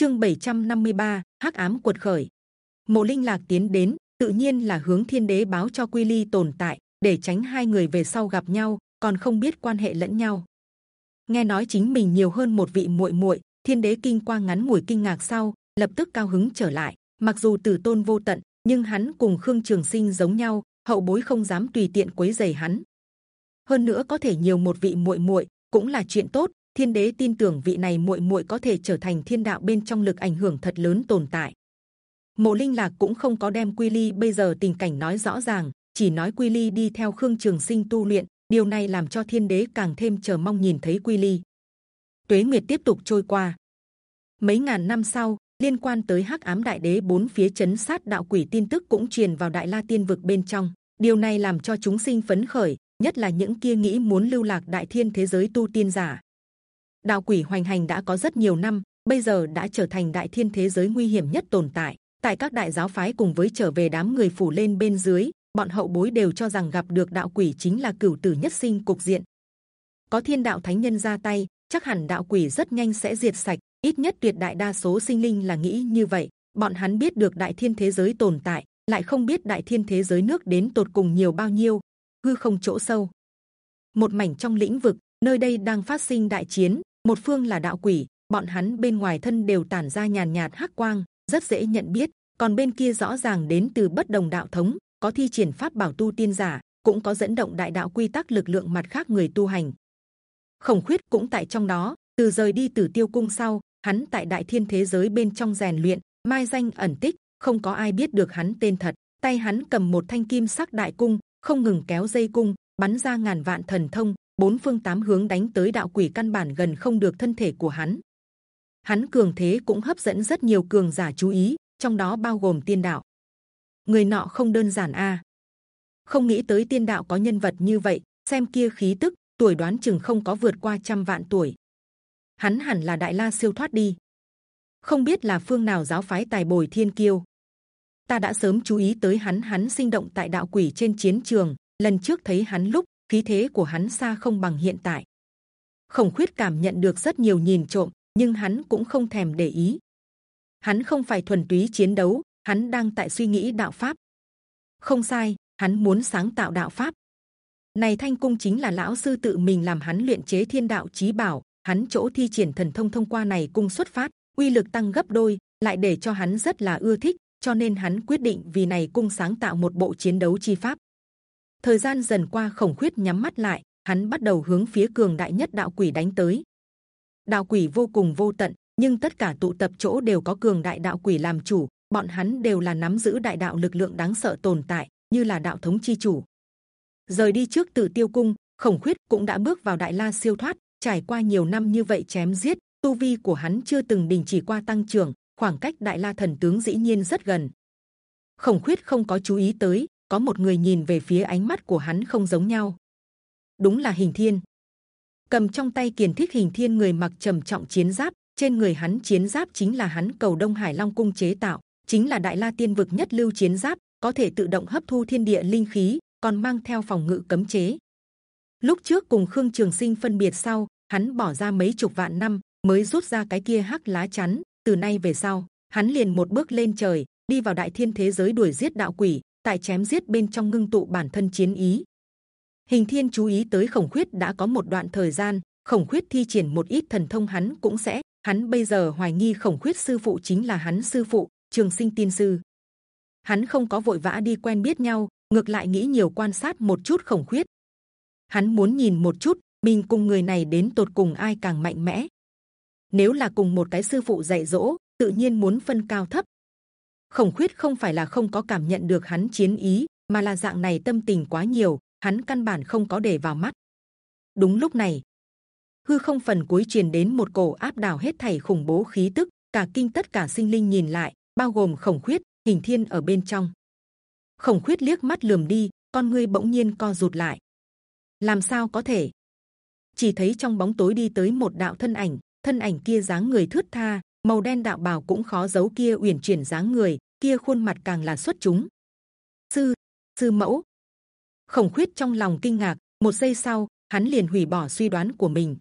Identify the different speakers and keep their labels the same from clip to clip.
Speaker 1: chương 753, hắc ám cuột khởi. Mộ linh lạc tiến đến tự nhiên là hướng thiên đế báo cho quy ly tồn tại để tránh hai người về sau gặp nhau còn không biết quan hệ lẫn nhau. Nghe nói chính mình nhiều hơn một vị muội muội thiên đế kinh quang ngắn ngủi kinh ngạc sau lập tức cao hứng trở lại. Mặc dù tử tôn vô tận nhưng hắn cùng khương trường sinh giống nhau hậu bối không dám tùy tiện quấy giày hắn. Hơn nữa có thể nhiều một vị muội muội cũng là chuyện tốt thiên đế tin tưởng vị này muội muội có thể trở thành thiên đạo bên trong lực ảnh hưởng thật lớn tồn tại. Mộ linh lạc cũng không có đem quy ly bây giờ tình cảnh nói rõ ràng, chỉ nói quy ly đi theo khương trường sinh tu luyện, điều này làm cho thiên đế càng thêm chờ mong nhìn thấy quy ly. Tuế nguyệt tiếp tục trôi qua. Mấy ngàn năm sau, liên quan tới hắc ám đại đế bốn phía chấn sát đạo quỷ tin tức cũng truyền vào đại la tiên vực bên trong. Điều này làm cho chúng sinh phấn khởi, nhất là những kia nghĩ muốn lưu lạc đại thiên thế giới tu tiên giả đạo quỷ hoành hành đã có rất nhiều năm, bây giờ đã trở thành đại thiên thế giới nguy hiểm nhất tồn tại. Tại các đại giáo phái cùng với trở về đám người phủ lên bên dưới, bọn hậu bối đều cho rằng gặp được đạo quỷ chính là cửu tử nhất sinh cục diện. Có thiên đạo thánh nhân ra tay, chắc hẳn đạo quỷ rất nhanh sẽ diệt sạch, ít nhất tuyệt đại đa số sinh linh là nghĩ như vậy. Bọn hắn biết được đại thiên thế giới tồn tại, lại không biết đại thiên thế giới nước đến tột cùng nhiều bao nhiêu, hư không chỗ sâu. Một mảnh trong lĩnh vực, nơi đây đang phát sinh đại chiến một phương là đạo quỷ, bọn hắn bên ngoài thân đều tản ra nhàn nhạt hắc quang, rất dễ nhận biết. Còn bên kia rõ ràng đến từ bất đồng đạo thống, có thi triển pháp bảo tu tiên giả, cũng có dẫn động đại đạo quy tắc lực lượng mặt khác người tu hành. Khổng khuyết cũng tại trong đó, từ rời đi từ tiêu cung sau, hắn tại đại thiên thế giới bên trong rèn luyện, mai danh ẩn tích, không có ai biết được hắn tên thật. Tay hắn cầm một thanh kim sắc đại cung, không ngừng kéo dây cung, bắn ra ngàn vạn thần thông bốn phương tám hướng đánh tới đạo quỷ căn bản gần không được thân thể của hắn. Hắn cường thế cũng hấp dẫn rất nhiều cường giả chú ý, trong đó bao gồm tiên đạo. Người nọ không đơn giản a. Không nghĩ tới tiên đạo có nhân vật như vậy, xem kia khí tức, tuổi đoán chừng không có vượt qua trăm vạn tuổi. Hắn hẳn là đại la siêu thoát đi. Không biết là phương nào giáo phái tài bồi thiên kiêu. Ta đã sớm chú ý tới hắn hắn sinh động tại đạo quỷ trên chiến trường. Lần trước thấy hắn lúc khí thế của hắn xa không bằng hiện tại. Khổng khuyết cảm nhận được rất nhiều nhìn trộm, nhưng hắn cũng không thèm để ý. Hắn không phải thuần túy chiến đấu, hắn đang tại suy nghĩ đạo pháp. Không sai, hắn muốn sáng tạo đạo pháp. Này thanh cung chính là lão sư tự mình làm hắn luyện chế thiên đạo chí bảo, hắn chỗ thi triển thần thông thông qua này cung xuất phát, uy lực tăng gấp đôi, lại để cho hắn rất là ưa thích, cho nên hắn quyết định vì này cung sáng tạo một bộ chiến đấu chi pháp thời gian dần qua khổng khuyết nhắm mắt lại, hắn bắt đầu hướng phía cường đại nhất đạo quỷ đánh tới. Đạo quỷ vô cùng vô tận, nhưng tất cả tụ tập chỗ đều có cường đại đạo quỷ làm chủ, bọn hắn đều là nắm giữ đại đạo lực lượng đáng sợ tồn tại, như là đạo thống chi chủ. Rời đi trước từ tiêu cung, khổng khuyết cũng đã bước vào đại la siêu thoát, trải qua nhiều năm như vậy chém giết, tu vi của hắn chưa từng đình chỉ qua tăng trưởng, khoảng cách đại la thần tướng dĩ nhiên rất gần. Khổng khuyết không có chú ý tới có một người nhìn về phía ánh mắt của hắn không giống nhau. Đúng là hình thiên. Cầm trong tay kiền thích hình thiên người mặc trầm trọng chiến giáp, trên người hắn chiến giáp chính là hắn cầu đông hải long cung chế tạo, chính là đại la tiên vực nhất lưu chiến giáp, có thể tự động hấp thu thiên địa linh khí, còn mang theo phòng ngự cấm chế. Lúc trước cùng khương trường sinh phân biệt sau, hắn bỏ ra mấy chục vạn năm, mới rút ra cái kia hắc lá chắn, từ nay về sau, hắn liền một bước lên trời, đi vào đại thiên thế giới đuổi giết đạo quỷ tại chém giết bên trong ngưng tụ bản thân chiến ý. Hình thiên chú ý tới khổng khuyết đã có một đoạn thời gian, khổng khuyết thi triển một ít thần thông hắn cũng sẽ, hắn bây giờ hoài nghi khổng khuyết sư phụ chính là hắn sư phụ, trường sinh tiên sư. Hắn không có vội vã đi quen biết nhau, ngược lại nghĩ nhiều quan sát một chút khổng khuyết. Hắn muốn nhìn một chút, mình cùng người này đến tột cùng ai càng mạnh mẽ. Nếu là cùng một cái sư phụ dạy dỗ, tự nhiên muốn phân cao thấp khổng khuyết không phải là không có cảm nhận được hắn chiến ý, mà là dạng này tâm tình quá nhiều, hắn căn bản không có để vào mắt. Đúng lúc này, hư không phần cuối truyền đến một cổ áp đảo hết thảy khủng bố khí tức, cả kinh tất cả sinh linh nhìn lại, bao gồm khổng khuyết, hình thiên ở bên trong. Khổng khuyết liếc mắt lườm đi, con ngươi bỗng nhiên co rụt lại. Làm sao có thể? Chỉ thấy trong bóng tối đi tới một đạo thân ảnh thân ảnh kia dáng người thướt tha màu đen đạo bào cũng khó giấu kia uyển chuyển dáng người, kia khuôn mặt càng là xuất chúng. Sư sư mẫu. Khổng khuyết trong lòng kinh ngạc, một giây sau, hắn liền hủy bỏ suy đoán của mình.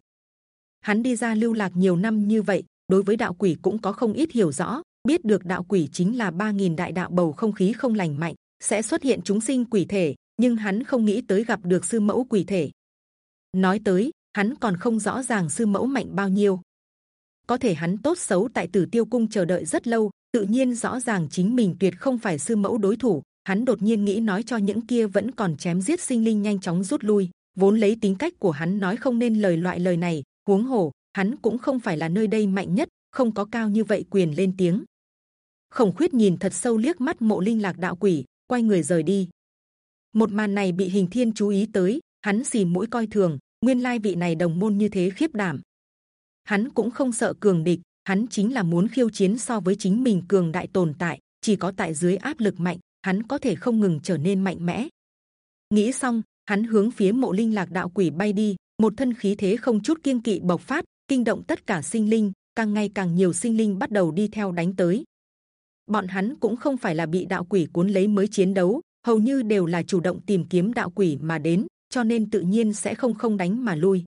Speaker 1: Hắn đi ra lưu lạc nhiều năm như vậy, đối với đạo quỷ cũng có không ít hiểu rõ, biết được đạo quỷ chính là 3.000 đại đạo bầu không khí không lành mạnh, sẽ xuất hiện chúng sinh quỷ thể, nhưng hắn không nghĩ tới gặp được sư mẫu quỷ thể. Nói tới, hắn còn không rõ ràng sư mẫu mạnh bao nhiêu có thể hắn tốt xấu tại tử tiêu cung chờ đợi rất lâu, tự nhiên rõ ràng chính mình tuyệt không phải sư mẫu đối thủ. Hắn đột nhiên nghĩ nói cho những kia vẫn còn chém giết sinh linh nhanh chóng rút lui. Vốn lấy tính cách của hắn nói không nên lời loại lời này, huống hồ, hắn cũng không phải là nơi đây mạnh nhất, không có cao như vậy quyền lên tiếng. Khổng khuyết nhìn thật sâu liếc mắt mộ linh lạc đạo quỷ, quay người rời đi. Một màn này bị hình thiên chú ý tới, hắn xì mũi coi thường. Nguyên lai vị này đồng môn như thế khiếp đảm hắn cũng không sợ cường địch, hắn chính là muốn khiêu chiến so với chính mình cường đại tồn tại, chỉ có tại dưới áp lực mạnh, hắn có thể không ngừng trở nên mạnh mẽ. Nghĩ xong, hắn hướng phía mộ linh lạc đạo quỷ bay đi, một thân khí thế không chút kiêng kỵ bộc phát, kinh động tất cả sinh linh, càng ngày càng nhiều sinh linh bắt đầu đi theo đánh tới. Bọn hắn cũng không phải là bị đạo quỷ cuốn lấy mới chiến đấu, hầu như đều là chủ động tìm kiếm đạo quỷ mà đến, cho nên tự nhiên sẽ không không đánh mà lui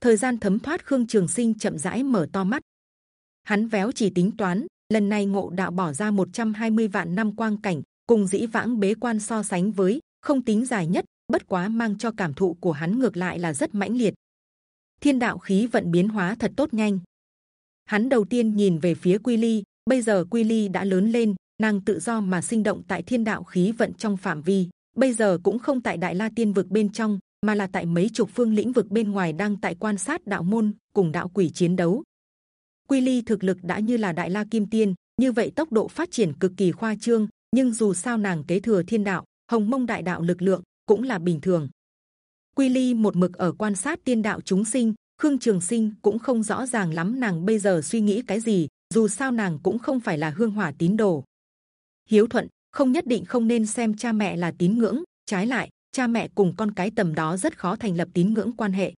Speaker 1: thời gian thấm thoát khương trường sinh chậm rãi mở to mắt. Hắn véo chỉ tính toán, lần này ngộ đạo bỏ ra 120 vạn năm quang cảnh, cùng dĩ vãng bế quan so sánh với, không tính dài nhất, bất quá mang cho cảm thụ của hắn ngược lại là rất mãnh liệt. Thiên đạo khí vận biến hóa thật tốt nhanh. Hắn đầu tiên nhìn về phía quy ly, bây giờ quy ly đã lớn lên, nàng tự do mà sinh động tại thiên đạo khí vận trong phạm vi, bây giờ cũng không tại đại la tiên vực bên trong mà là tại mấy chục phương lĩnh vực bên ngoài đang tại quan sát đạo môn, cùng đạo quỷ chiến đấu. Quy ly thực lực đã như là đại la kim tiên, như vậy tốc độ phát triển cực kỳ khoa trương, nhưng dù sao nàng kế thừa thiên đạo, hồng mông đại đạo lực lượng cũng là bình thường. Quy ly một mực ở quan sát tiên đạo chúng sinh, khương trường sinh cũng không rõ ràng lắm nàng bây giờ suy nghĩ cái gì, dù sao nàng cũng không phải là hương hỏa tín đồ. Hiếu thuận, không nhất định không nên xem cha mẹ là tín ngưỡng, trái lại cha mẹ cùng con cái tầm đó rất khó thành lập tín ngưỡng quan hệ.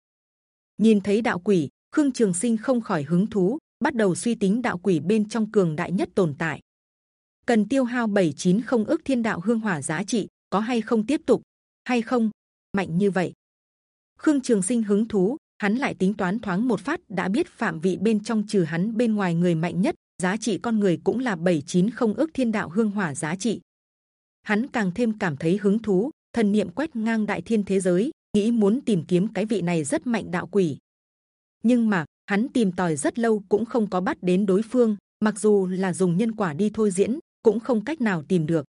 Speaker 1: Nhìn thấy đạo quỷ, khương trường sinh không khỏi hứng thú, bắt đầu suy tính đạo quỷ bên trong cường đại nhất tồn tại. Cần tiêu hao 79 không ước thiên đạo hương hỏa giá trị, có hay không tiếp tục? Hay không? Mạnh như vậy. Khương trường sinh hứng thú, hắn lại tính toán thoáng một phát, đã biết phạm vị bên trong trừ hắn bên ngoài người mạnh nhất, giá trị con người cũng là 79 không ước thiên đạo hương hỏa giá trị. Hắn càng thêm cảm thấy hứng thú thần niệm quét ngang đại thiên thế giới, nghĩ muốn tìm kiếm cái vị này rất mạnh đạo quỷ. Nhưng mà, hắn tìm tòi rất lâu cũng không có bắt đến đối phương, mặc dù là dùng nhân quả đi thôi diễn, cũng không cách nào tìm được.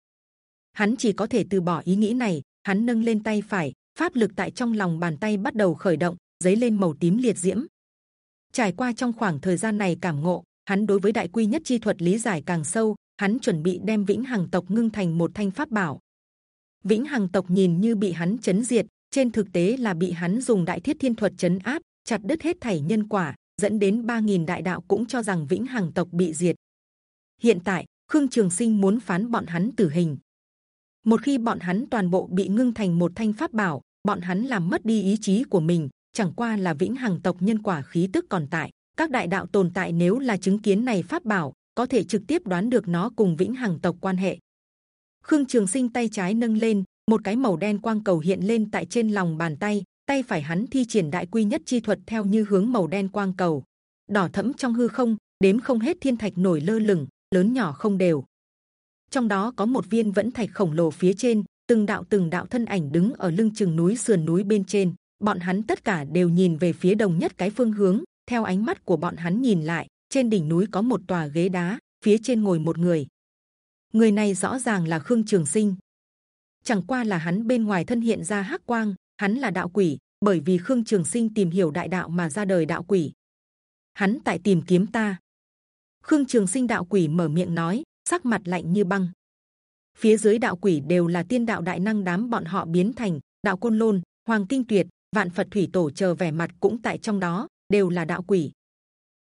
Speaker 1: Hắn chỉ có thể từ bỏ ý nghĩ này, hắn nâng lên tay phải, pháp lực tại trong lòng bàn tay bắt đầu khởi động giấy lên màu tím liệt diễm. Trải qua trong khoảng thời gian này cảm ngộ, hắn đối với đại quy nhất chi thuật lý giải càng sâu, hắn chuẩn bị đem vĩnh hằng tộc ngưng thành một thanh pháp bảo vĩnh hằng tộc nhìn như bị hắn chấn diệt, trên thực tế là bị hắn dùng đại thiết thiên thuật chấn áp, chặt đứt hết thảy nhân quả, dẫn đến 3.000 đại đạo cũng cho rằng vĩnh hằng tộc bị diệt. Hiện tại, khương trường sinh muốn phán bọn hắn tử hình. Một khi bọn hắn toàn bộ bị ngưng thành một thanh pháp bảo, bọn hắn làm mất đi ý chí của mình, chẳng qua là vĩnh hằng tộc nhân quả khí tức còn tại. Các đại đạo tồn tại nếu là chứng kiến này pháp bảo, có thể trực tiếp đoán được nó cùng vĩnh hằng tộc quan hệ khương trường sinh tay trái nâng lên, một cái màu đen quang cầu hiện lên tại trên lòng bàn tay tay phải hắn thi triển đại quy nhất chi thuật theo như hướng màu đen quang cầu. Đỏ thẫm trong hư không, đếm không hết thiên thạch nổi lơ lửng, lớn nhỏ không đều. Trong đó có một viên vẫn thạch khổng lồ phía trên, từng đạo từng đạo thân ảnh đứng ở lưng chừng núi sườn núi bên trên. Bọn hắn tất cả đều nhìn về phía đồng nhất cái phương hướng, theo ánh mắt của bọn hắn nhìn lại, trên đỉnh núi có một tòa ghế đá, phía trên ngồi một người người này rõ ràng là khương trường sinh. Chẳng qua là hắn bên ngoài thân hiện ra hắc quang, hắn là đạo quỷ, bởi vì khương trường sinh tìm hiểu đại đạo mà ra đời đạo quỷ. Hắn tại tìm kiếm ta. Khương trường sinh đạo quỷ mở miệng nói, sắc mặt lạnh như băng. Phía dưới đạo quỷ đều là tiên đạo đại năng đám bọn họ biến thành, đạo côn lôn, hoàng tinh tuyệt, vạn phật thủy tổ chờ vẻ mặt cũng tại trong đó, đều là đạo quỷ.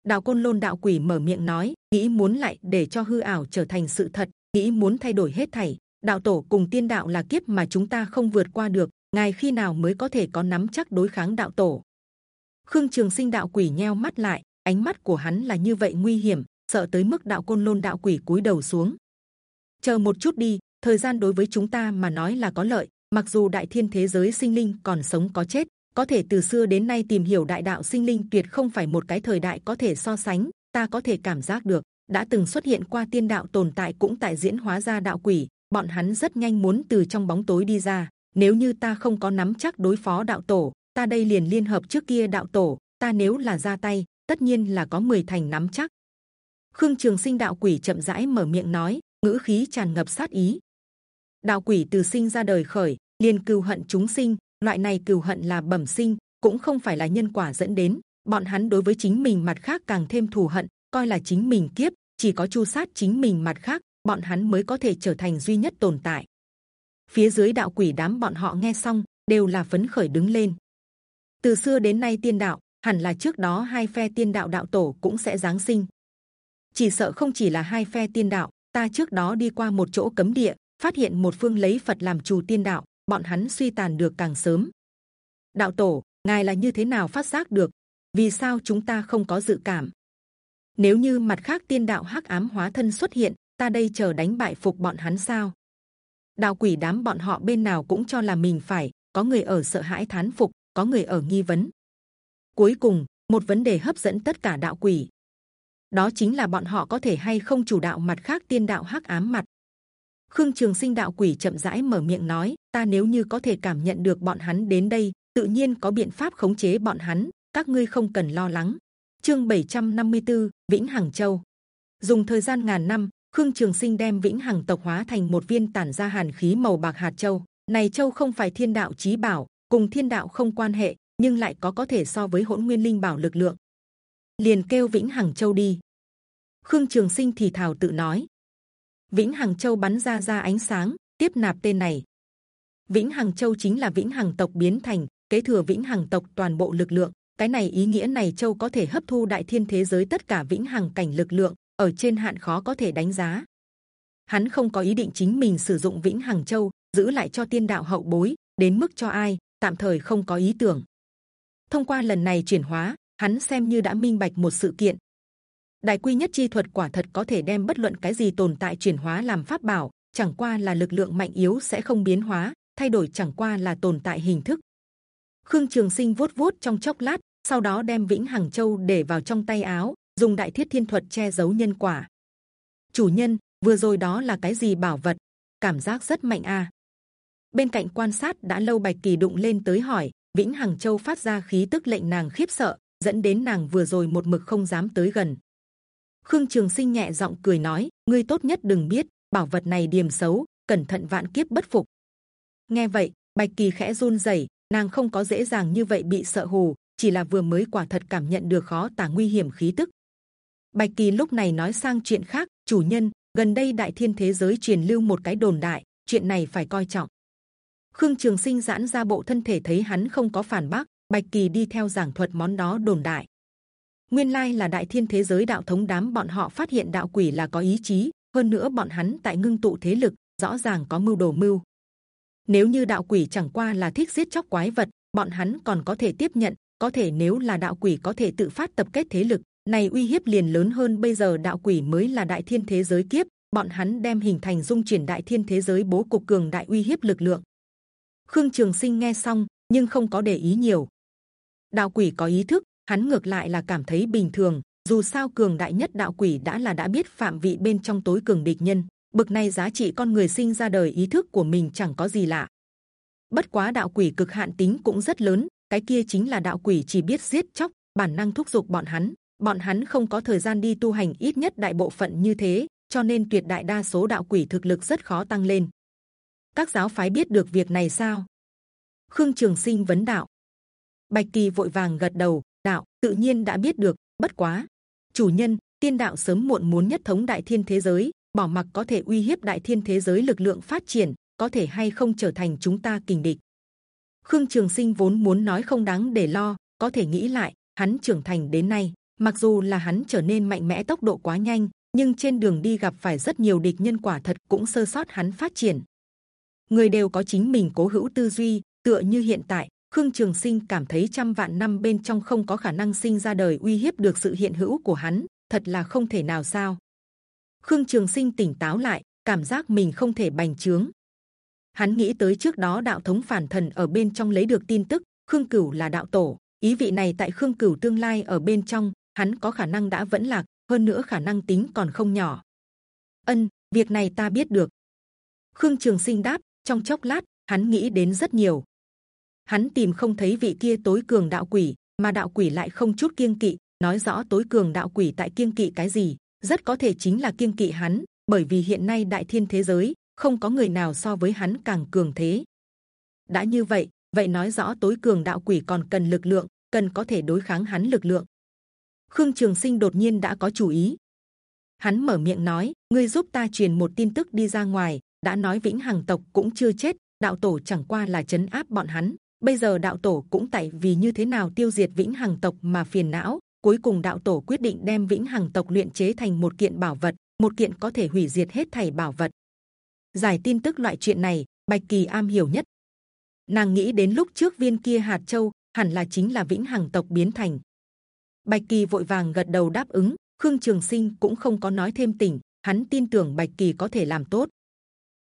Speaker 1: Đạo côn lôn đạo quỷ mở miệng nói, nghĩ muốn lại để cho hư ảo trở thành sự thật nghĩ muốn thay đổi hết thảy, đạo tổ cùng tiên đạo là kiếp mà chúng ta không vượt qua được, ngài khi nào mới có thể có nắm chắc đối kháng đạo tổ? Khương trường sinh đạo quỷ nheo mắt lại, ánh mắt của hắn là như vậy nguy hiểm, sợ tới mức đạo côn lôn đạo quỷ cúi đầu xuống. Chờ một chút đi, thời gian đối với chúng ta mà nói là có lợi, mặc dù đại thiên thế giới sinh linh còn sống có chết, có thể từ xưa đến nay tìm hiểu đại đạo sinh linh tuyệt không phải một cái thời đại có thể so sánh, ta có thể cảm giác được đã từng xuất hiện qua tiên đạo tồn tại cũng tại diễn hóa ra đạo quỷ, bọn hắn rất nhanh muốn từ trong bóng tối đi ra. Nếu như ta không có nắm chắc đối phó đạo tổ, ta đây liền liên hợp trước kia đạo tổ, ta nếu là ra tay, tất nhiên là có 10 thành nắm chắc. Khương trường sinh đạo quỷ chậm rãi mở miệng nói, ngữ khí tràn ngập sát ý. Đạo quỷ từ sinh ra đời khởi, liền cừu hận chúng sinh, loại này cừu hận là bẩm sinh, cũng không phải là nhân quả dẫn đến. Bọn hắn đối với chính mình mặt khác càng thêm thù hận coi là chính mình kiếp, chỉ có chu sát chính mình mặt khác, bọn hắn mới có thể trở thành duy nhất tồn tại. Phía dưới đạo quỷ đám bọn họ nghe xong, đều là phấn khởi đứng lên. Từ xưa đến nay tiên đạo, hẳn là trước đó hai phe tiên đạo đạo tổ cũng sẽ giáng sinh. Chỉ sợ không chỉ là hai phe tiên đạo, ta trước đó đi qua một chỗ cấm địa, phát hiện một phương lấy phật làm chủ tiên đạo, bọn hắn suy tàn được càng sớm. Đạo tổ, ngài là như thế nào phát giác được? Vì sao chúng ta không có dự cảm? Nếu như mặt khác tiên đạo hắc ám hóa thân xuất hiện, ta đây chờ đánh bại phục bọn hắn sao? Đạo quỷ đám bọn họ bên nào cũng cho là mình phải, có người ở sợ hãi thán phục, có người ở nghi vấn. Cuối cùng, một vấn đề hấp dẫn tất cả đạo quỷ. Đó chính là bọn họ có thể hay không chủ đạo mặt khác tiên đạo hắc ám mặt. Khương trường sinh đạo quỷ chậm rãi mở miệng nói, ta nếu như có thể cảm nhận được bọn hắn đến đây, tự nhiên có biện pháp khống chế bọn hắn, các ngươi không cần lo lắng chương 754, vĩnh hằng châu. Dùng thời gian ngàn năm khương trường sinh đem vĩnh hằng tộc hóa thành một viên tản ra hàn khí màu bạc hạt châu. Này châu không phải thiên đạo chí bảo cùng thiên đạo không quan hệ nhưng lại có có thể so với hỗn nguyên linh bảo lực lượng. Liền kêu vĩnh hằng châu đi. Khương trường sinh thì thào tự nói. Vĩnh hằng châu bắn ra ra ánh sáng tiếp nạp tên này. Vĩnh hằng châu chính là vĩnh hằng tộc biến thành kế thừa vĩnh hằng tộc toàn bộ lực lượng cái này ý nghĩa này châu có thể hấp thu đại thiên thế giới tất cả vĩnh hằng cảnh lực lượng, ở trên hạn khó có thể đánh giá. Hắn không có ý định chính mình sử dụng vĩnh hằng châu, giữ lại cho tiên đạo hậu bối, đến mức cho ai, tạm thời không có ý tưởng. Thông qua lần này chuyển hóa, hắn xem như đã minh bạch một sự kiện. Đại quy nhất chi thuật quả thật có thể đem bất luận cái gì tồn tại chuyển hóa làm pháp bảo, chẳng qua là lực lượng mạnh yếu sẽ không biến hóa, thay đổi chẳng qua là tồn tại hình thức khương trường sinh vuốt vuốt trong chốc lát, sau đó đem vĩnh hằng châu để vào trong tay áo, dùng đại thiết thiên thuật che giấu nhân quả. Chủ nhân, vừa rồi đó là cái gì bảo vật? Cảm giác rất mạnh a à. bên cạnh quan sát đã lâu, bạch kỳ đụng lên tới hỏi, vĩnh hằng châu phát ra khí tức lệnh nàng khiếp sợ, dẫn đến nàng vừa rồi một mực không dám tới gần. Khương trường sinh nhẹ giọng cười nói, ngươi tốt nhất đừng biết, bảo vật này điềm xấu, cẩn thận vạn kiếp bất phục. Nghe vậy, bạch kỳ khẽ run rẩy nàng không có dễ dàng như vậy bị sợ hù, chỉ là vừa mới quả thật cảm nhận được khó tả nguy hiểm khí tức. Bạch kỳ lúc này nói sang chuyện khác, chủ nhân, gần đây đại thiên thế giới truyền lưu một cái đồn đại, chuyện này phải coi trọng. Khương trường sinh giãn ra bộ thân thể thấy hắn không có phản bác, bạch kỳ đi theo giảng thuật món đó đồn đại. Nguyên lai là đại thiên thế giới đạo thống đám bọn họ phát hiện đạo quỷ là có ý chí, hơn nữa bọn hắn tại ngưng tụ thế lực, rõ ràng có mưu đồ mưu nếu như đạo quỷ chẳng qua là thích giết chóc quái vật, bọn hắn còn có thể tiếp nhận, có thể nếu là đạo quỷ có thể tự phát tập kết thế lực. Này uy hiếp liền lớn hơn bây giờ đạo quỷ mới là đại thiên thế giới kiếp, bọn hắn đem hình thành dung chuyển đại thiên thế giới bố cục cường đại uy hiếp lực lượng. Khương trường sinh nghe xong, nhưng không có để ý nhiều. Đạo quỷ có ý thức, hắn ngược lại là cảm thấy bình thường, dù sao cường đại nhất đạo quỷ đã là đã biết phạm vị bên trong tối cường địch nhân bực này giá trị con người sinh ra đời ý thức của mình chẳng có gì lạ. Bất quá đạo quỷ cực hạn tính cũng rất lớn, cái kia chính là đạo quỷ chỉ biết giết chóc, bản năng thúc giục bọn hắn. Bọn hắn không có thời gian đi tu hành ít nhất đại bộ phận như thế, cho nên tuyệt đại đa số đạo quỷ thực lực rất khó tăng lên. Các giáo phái biết được việc này sao? Khương trường sinh vấn đạo. Bạch kỳ vội vàng gật đầu, đạo, tự nhiên đã biết được, bất quá. Chủ nhân, tiên đạo sớm muộn muốn nhất thống đại thiên thế giới bỏ mặc có thể uy hiếp đại thiên thế giới lực lượng phát triển, có thể hay không trở thành chúng ta kình địch. Khương trường sinh vốn muốn nói không đáng để lo, có thể nghĩ lại, hắn trưởng thành đến nay, mặc dù là hắn trở nên mạnh mẽ tốc độ quá nhanh, nhưng trên đường đi gặp phải rất nhiều địch nhân quả thật cũng sơ sót hắn phát triển. Người đều có chính mình cố hữu tư duy, tựa như hiện tại, khương trường sinh cảm thấy trăm vạn năm bên trong không có khả năng sinh ra đời uy hiếp được sự hiện hữu của hắn, thật là không thể nào sao khương trường sinh tỉnh táo lại cảm giác mình không thể bành trướng hắn nghĩ tới trước đó đạo thống phản thần ở bên trong lấy được tin tức khương cửu là đạo tổ ý vị này tại khương cửu tương lai ở bên trong hắn có khả năng đã vẫn lạc hơn nữa khả năng tính còn không nhỏ. Ân, việc này ta biết được. Khương Trường Sinh đáp. Trong chốc lát, hắn nghĩ đến rất nhiều. Hắn tìm không thấy vị kia tối cường đạo quỷ, mà đạo quỷ lại không chút kiêng kỵ, nói rõ tối cường đạo quỷ tại kiêng kỵ cái gì, rất có thể chính là kiêng kỵ hắn, bởi vì hiện nay đại thiên thế giới không có người nào so với hắn càng cường thế. đã như vậy, vậy nói rõ tối cường đạo quỷ còn cần lực lượng, cần có thể đối kháng hắn lực lượng. Khương Trường Sinh đột nhiên đã có chủ ý. Hắn mở miệng nói: ngươi giúp ta truyền một tin tức đi ra ngoài. đã nói vĩnh hằng tộc cũng chưa chết, đạo tổ chẳng qua là chấn áp bọn hắn. Bây giờ đạo tổ cũng tại vì như thế nào tiêu diệt vĩnh hằng tộc mà phiền não. Cuối cùng đạo tổ quyết định đem vĩnh hằng tộc luyện chế thành một kiện bảo vật, một kiện có thể hủy diệt hết thảy bảo vật. Giải tin tức loại chuyện này, Bạch Kỳ am hiểu nhất. Nàng nghĩ đến lúc trước viên kia hạt châu hẳn là chính là vĩnh hằng tộc biến thành. Bạch Kỳ vội vàng gật đầu đáp ứng. Khương Trường Sinh cũng không có nói thêm tỉnh, hắn tin tưởng Bạch Kỳ có thể làm tốt.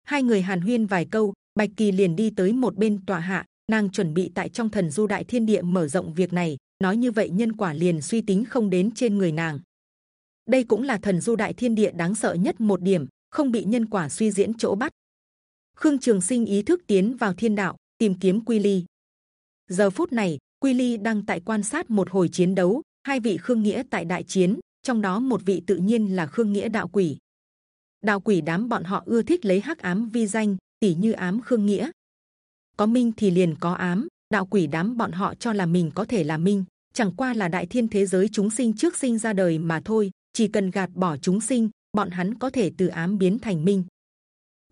Speaker 1: Hai người hàn huyên vài câu, Bạch Kỳ liền đi tới một bên tòa hạ, nàng chuẩn bị tại trong thần du đại thiên địa mở rộng việc này. Nói như vậy nhân quả liền suy tính không đến trên người nàng. Đây cũng là thần du đại thiên địa đáng sợ nhất một điểm, không bị nhân quả suy diễn chỗ bắt. Khương Trường Sinh ý thức tiến vào thiên đạo, tìm kiếm Quy Ly. Giờ phút này, Quy Ly đang tại quan sát một hồi chiến đấu, hai vị Khương Nghĩa tại đại chiến, trong đó một vị tự nhiên là Khương Nghĩa đạo quỷ. Đạo quỷ đám bọn họ ưa thích lấy hắc ám vi danh, tỷ như ám Khương Nghĩa. Có minh thì liền có ám, đạo quỷ đám bọn họ cho là mình có thể là minh, chẳng qua là đại thiên thế giới chúng sinh trước sinh ra đời mà thôi. Chỉ cần gạt bỏ chúng sinh, bọn hắn có thể từ ám biến thành minh.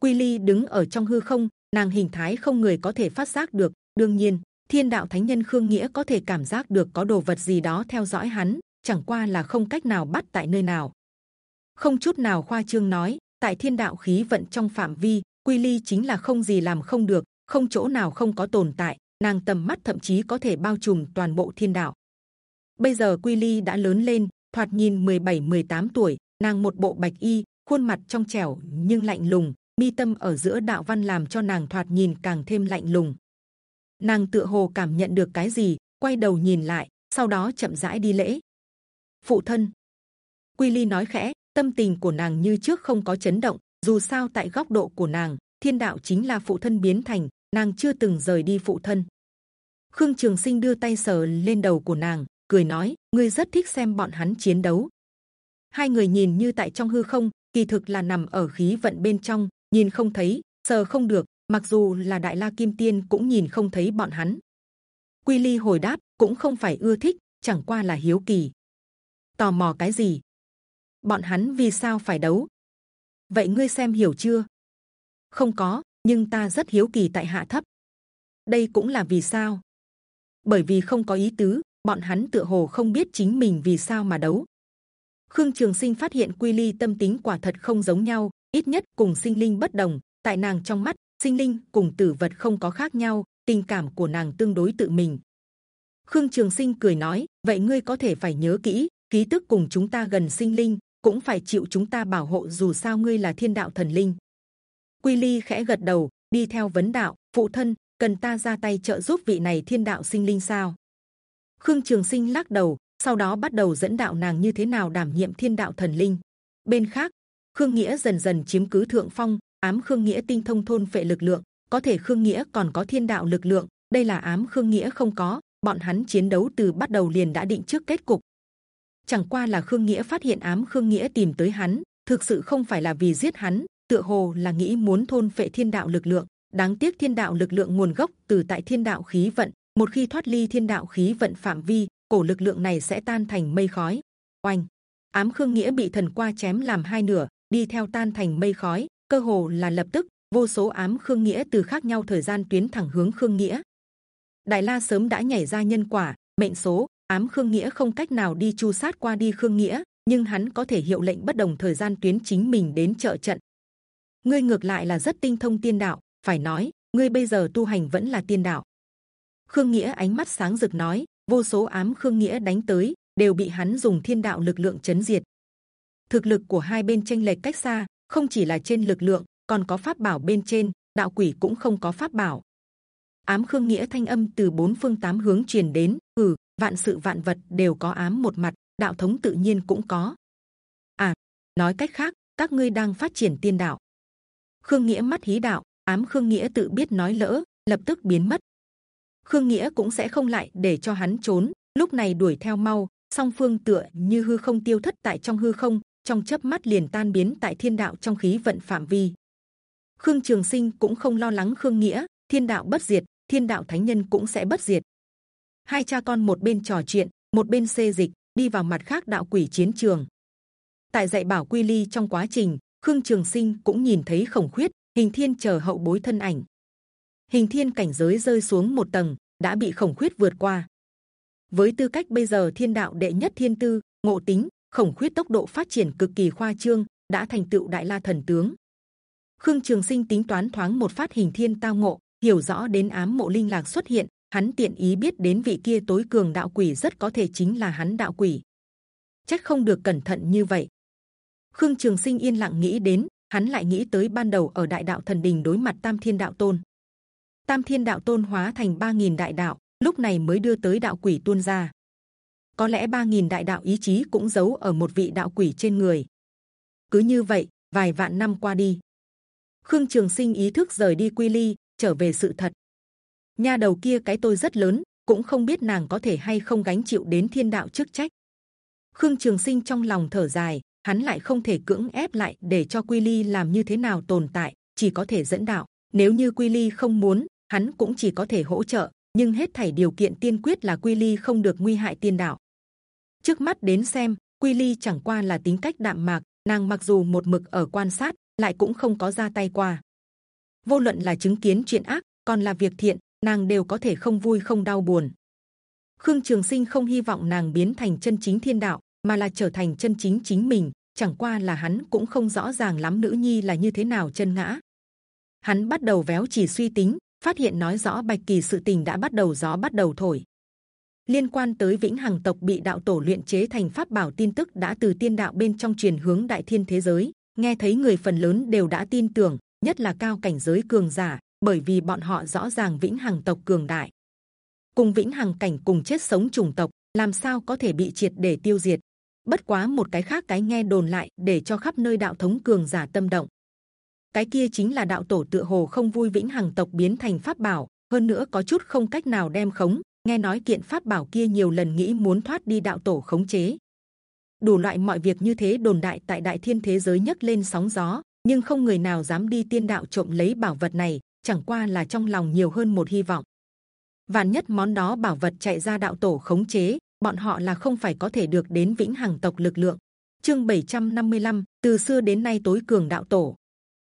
Speaker 1: Quy Ly đứng ở trong hư không, nàng hình thái không người có thể phát giác được. đương nhiên, thiên đạo thánh nhân khương nghĩa có thể cảm giác được có đồ vật gì đó theo dõi hắn, chẳng qua là không cách nào bắt tại nơi nào. Không chút nào khoa trương nói, tại thiên đạo khí vận trong phạm vi, quy ly chính là không gì làm không được, không chỗ nào không có tồn tại. Nàng tầm mắt thậm chí có thể bao trùm toàn bộ thiên đạo. Bây giờ quy ly đã lớn lên, thoạt nhìn 17-18 tuổi, nàng một bộ bạch y, khuôn mặt trong trẻo nhưng lạnh lùng, mi tâm ở giữa đạo văn làm cho nàng thoạt nhìn càng thêm lạnh lùng. Nàng tựa hồ cảm nhận được cái gì, quay đầu nhìn lại, sau đó chậm rãi đi lễ. Phụ thân, Quy Ly nói khẽ, tâm tình của nàng như trước không có chấn động. Dù sao tại góc độ của nàng, thiên đạo chính là phụ thân biến thành, nàng chưa từng rời đi phụ thân. Khương Trường Sinh đưa tay sờ lên đầu của nàng, cười nói: ngươi rất thích xem bọn hắn chiến đấu. Hai người nhìn như tại trong hư không, kỳ thực là nằm ở khí vận bên trong, nhìn không thấy, sờ không được. Mặc dù là đại la kim tiên cũng nhìn không thấy bọn hắn. Quy Ly hồi đáp cũng không phải ưa thích, chẳng qua là hiếu kỳ. Tò mò cái gì? Bọn hắn vì sao phải đấu? Vậy ngươi xem hiểu chưa? Không có, nhưng ta rất hiếu kỳ tại hạ thấp. Đây cũng là vì sao? Bởi vì không có ý tứ, bọn hắn tựa hồ không biết chính mình vì sao mà đấu. Khương Trường Sinh phát hiện Quy Ly tâm tính quả thật không giống nhau, ít nhất cùng sinh linh bất đồng. Tại nàng trong mắt, sinh linh cùng tử vật không có khác nhau, tình cảm của nàng tương đối tự mình. Khương Trường Sinh cười nói: vậy ngươi có thể phải nhớ kỹ, ký tức cùng chúng ta gần sinh linh cũng phải chịu chúng ta bảo hộ dù sao ngươi là thiên đạo thần linh. Quy Ly khẽ gật đầu, đi theo vấn đạo. Phụ thân, cần ta ra tay trợ giúp vị này thiên đạo sinh linh sao? Khương Trường Sinh lắc đầu, sau đó bắt đầu dẫn đạo nàng như thế nào đảm nhiệm thiên đạo thần linh. Bên khác, Khương Nghĩa dần dần chiếm cứ thượng phong, ám Khương Nghĩa tinh thông thôn phệ lực lượng, có thể Khương Nghĩa còn có thiên đạo lực lượng, đây là ám Khương Nghĩa không có. Bọn hắn chiến đấu từ bắt đầu liền đã định trước kết cục. Chẳng qua là Khương Nghĩa phát hiện ám Khương Nghĩa tìm tới hắn, thực sự không phải là vì giết hắn, tựa hồ là nghĩ muốn thôn phệ thiên đạo lực lượng. Đáng tiếc thiên đạo lực lượng nguồn gốc từ tại thiên đạo khí vận, một khi thoát ly thiên đạo khí vận phạm vi cổ lực lượng này sẽ tan thành mây khói. Oanh! Ám khương nghĩa bị thần qua chém làm hai nửa đi theo tan thành mây khói. Cơ hồ là lập tức vô số ám khương nghĩa từ khác nhau thời gian tuyến thẳng hướng khương nghĩa. Đại la sớm đã nhảy ra nhân quả mệnh số. Ám khương nghĩa không cách nào đi chu sát qua đi khương nghĩa nhưng hắn có thể hiệu lệnh bất đồng thời gian tuyến chính mình đến trợ trận ngươi ngược lại là rất tinh thông tiên đạo phải nói ngươi bây giờ tu hành vẫn là tiên đạo. Khương nghĩa ánh mắt sáng rực nói vô số ám khương nghĩa đánh tới đều bị hắn dùng thiên đạo lực lượng chấn diệt. Thực lực của hai bên tranh lệch cách xa không chỉ là trên lực lượng còn có pháp bảo bên trên đạo quỷ cũng không có pháp bảo. Ám khương nghĩa thanh âm từ bốn phương tám hướng truyền đến ừ vạn sự vạn vật đều có ám một mặt đạo thống tự nhiên cũng có. À, nói cách khác các ngươi đang phát triển tiên đạo khương nghĩa mắt hí đạo, ám khương nghĩa tự biết nói lỡ, lập tức biến mất. Khương nghĩa cũng sẽ không lại để cho hắn trốn, lúc này đuổi theo mau, song phương tựa như hư không tiêu thất tại trong hư không, trong chớp mắt liền tan biến tại thiên đạo trong khí vận phạm vi. Khương trường sinh cũng không lo lắng khương nghĩa, thiên đạo bất diệt, thiên đạo thánh nhân cũng sẽ bất diệt. Hai cha con một bên trò chuyện, một bên xê dịch, đi vào mặt khác đạo quỷ chiến trường. Tại dạy bảo quy ly trong quá trình khương trường sinh cũng nhìn thấy khổng khuyết, hình thiên chờ hậu bối thân ảnh. Hình thiên cảnh giới rơi xuống một tầng, đã bị khổng khuyết vượt qua. Với tư cách bây giờ thiên đạo đệ nhất thiên tư, ngộ tính, khổng khuyết tốc độ phát triển cực kỳ khoa trương, đã thành tựu đại la thần tướng. Khương trường sinh tính toán thoáng một phát hình thiên tao ngộ, hiểu rõ đến ám mộ linh lạc xuất hiện, hắn tiện ý biết đến vị kia tối cường đạo quỷ rất có thể chính là hắn đạo quỷ. Chắc không được cẩn thận như vậy khương trường sinh yên lặng nghĩ đến, hắn lại nghĩ tới ban đầu ở đại đạo thần đình đối mặt tam thiên đạo tôn. Tam thiên đạo tôn hóa thành ba nghìn đại đạo, lúc này mới đưa tới đạo quỷ tuôn ra. Có lẽ ba nghìn đại đạo ý chí cũng giấu ở một vị đạo quỷ trên người. Cứ như vậy, vài vạn năm qua đi, khương trường sinh ý thức rời đi quy ly, trở về sự thật. Nha đầu kia cái tôi rất lớn, cũng không biết nàng có thể hay không gánh chịu đến thiên đạo chức trách. Khương trường sinh trong lòng thở dài hắn lại không thể cưỡng ép lại để cho quy ly làm như thế nào tồn tại, chỉ có thể dẫn đạo. Nếu như quy ly không muốn, hắn cũng chỉ có thể hỗ trợ, nhưng hết thảy điều kiện tiên quyết là quy ly không được nguy hại tiên đạo. Trước mắt đến xem, quy ly chẳng qua là tính cách đạm mạc, nàng mặc dù một mực ở quan sát, lại cũng không có ra tay qua. Vô luận là chứng kiến chuyện ác, còn là việc thiện, nàng đều có thể không vui không đau buồn. Khương trường sinh không hy vọng nàng biến thành chân chính thiên đạo mà là trở thành chân chính chính mình, chẳng qua là hắn cũng không rõ ràng lắm nữ nhi là như thế nào chân ngã. Hắn bắt đầu véo chỉ suy tính, phát hiện nói rõ bạch kỳ sự tình đã bắt đầu, gió bắt đầu thổi. Liên quan tới vĩnh hằng tộc bị đạo tổ luyện chế thành pháp bảo tin tức đã từ tiên đạo bên trong truyền hướng đại thiên thế giới, nghe thấy người phần lớn đều đã tin tưởng, nhất là cao cảnh giới cường giả, bởi vì bọn họ rõ ràng vĩnh hằng tộc cường đại. Cùng vĩnh hằng cảnh cùng chết sống trùng tộc, làm sao có thể bị triệt để tiêu diệt? Bất quá một cái khác cái nghe đồn lại để cho khắp nơi đạo thống cường giả tâm động. Cái kia chính là đạo tổ tựa hồ không vui vĩnh hằng tộc biến thành pháp bảo, hơn nữa có chút không cách nào đem khống, nghe nói kiện pháp bảo kia nhiều lần nghĩ muốn thoát đi đạo tổ khống chế. Đủ loại mọi việc như thế đồn đại tại đại thiên thế giới nhấc lên sóng gió, nhưng không người nào dám đi tiên đạo trộm lấy bảo vật này, chẳng qua là trong lòng nhiều hơn một hy vọng. Vạn nhất món đó bảo vật chạy ra đạo tổ khống chế bọn họ là không phải có thể được đến vĩnh hằng tộc lực lượng. Chương 755, từ xưa đến nay tối cường đạo tổ.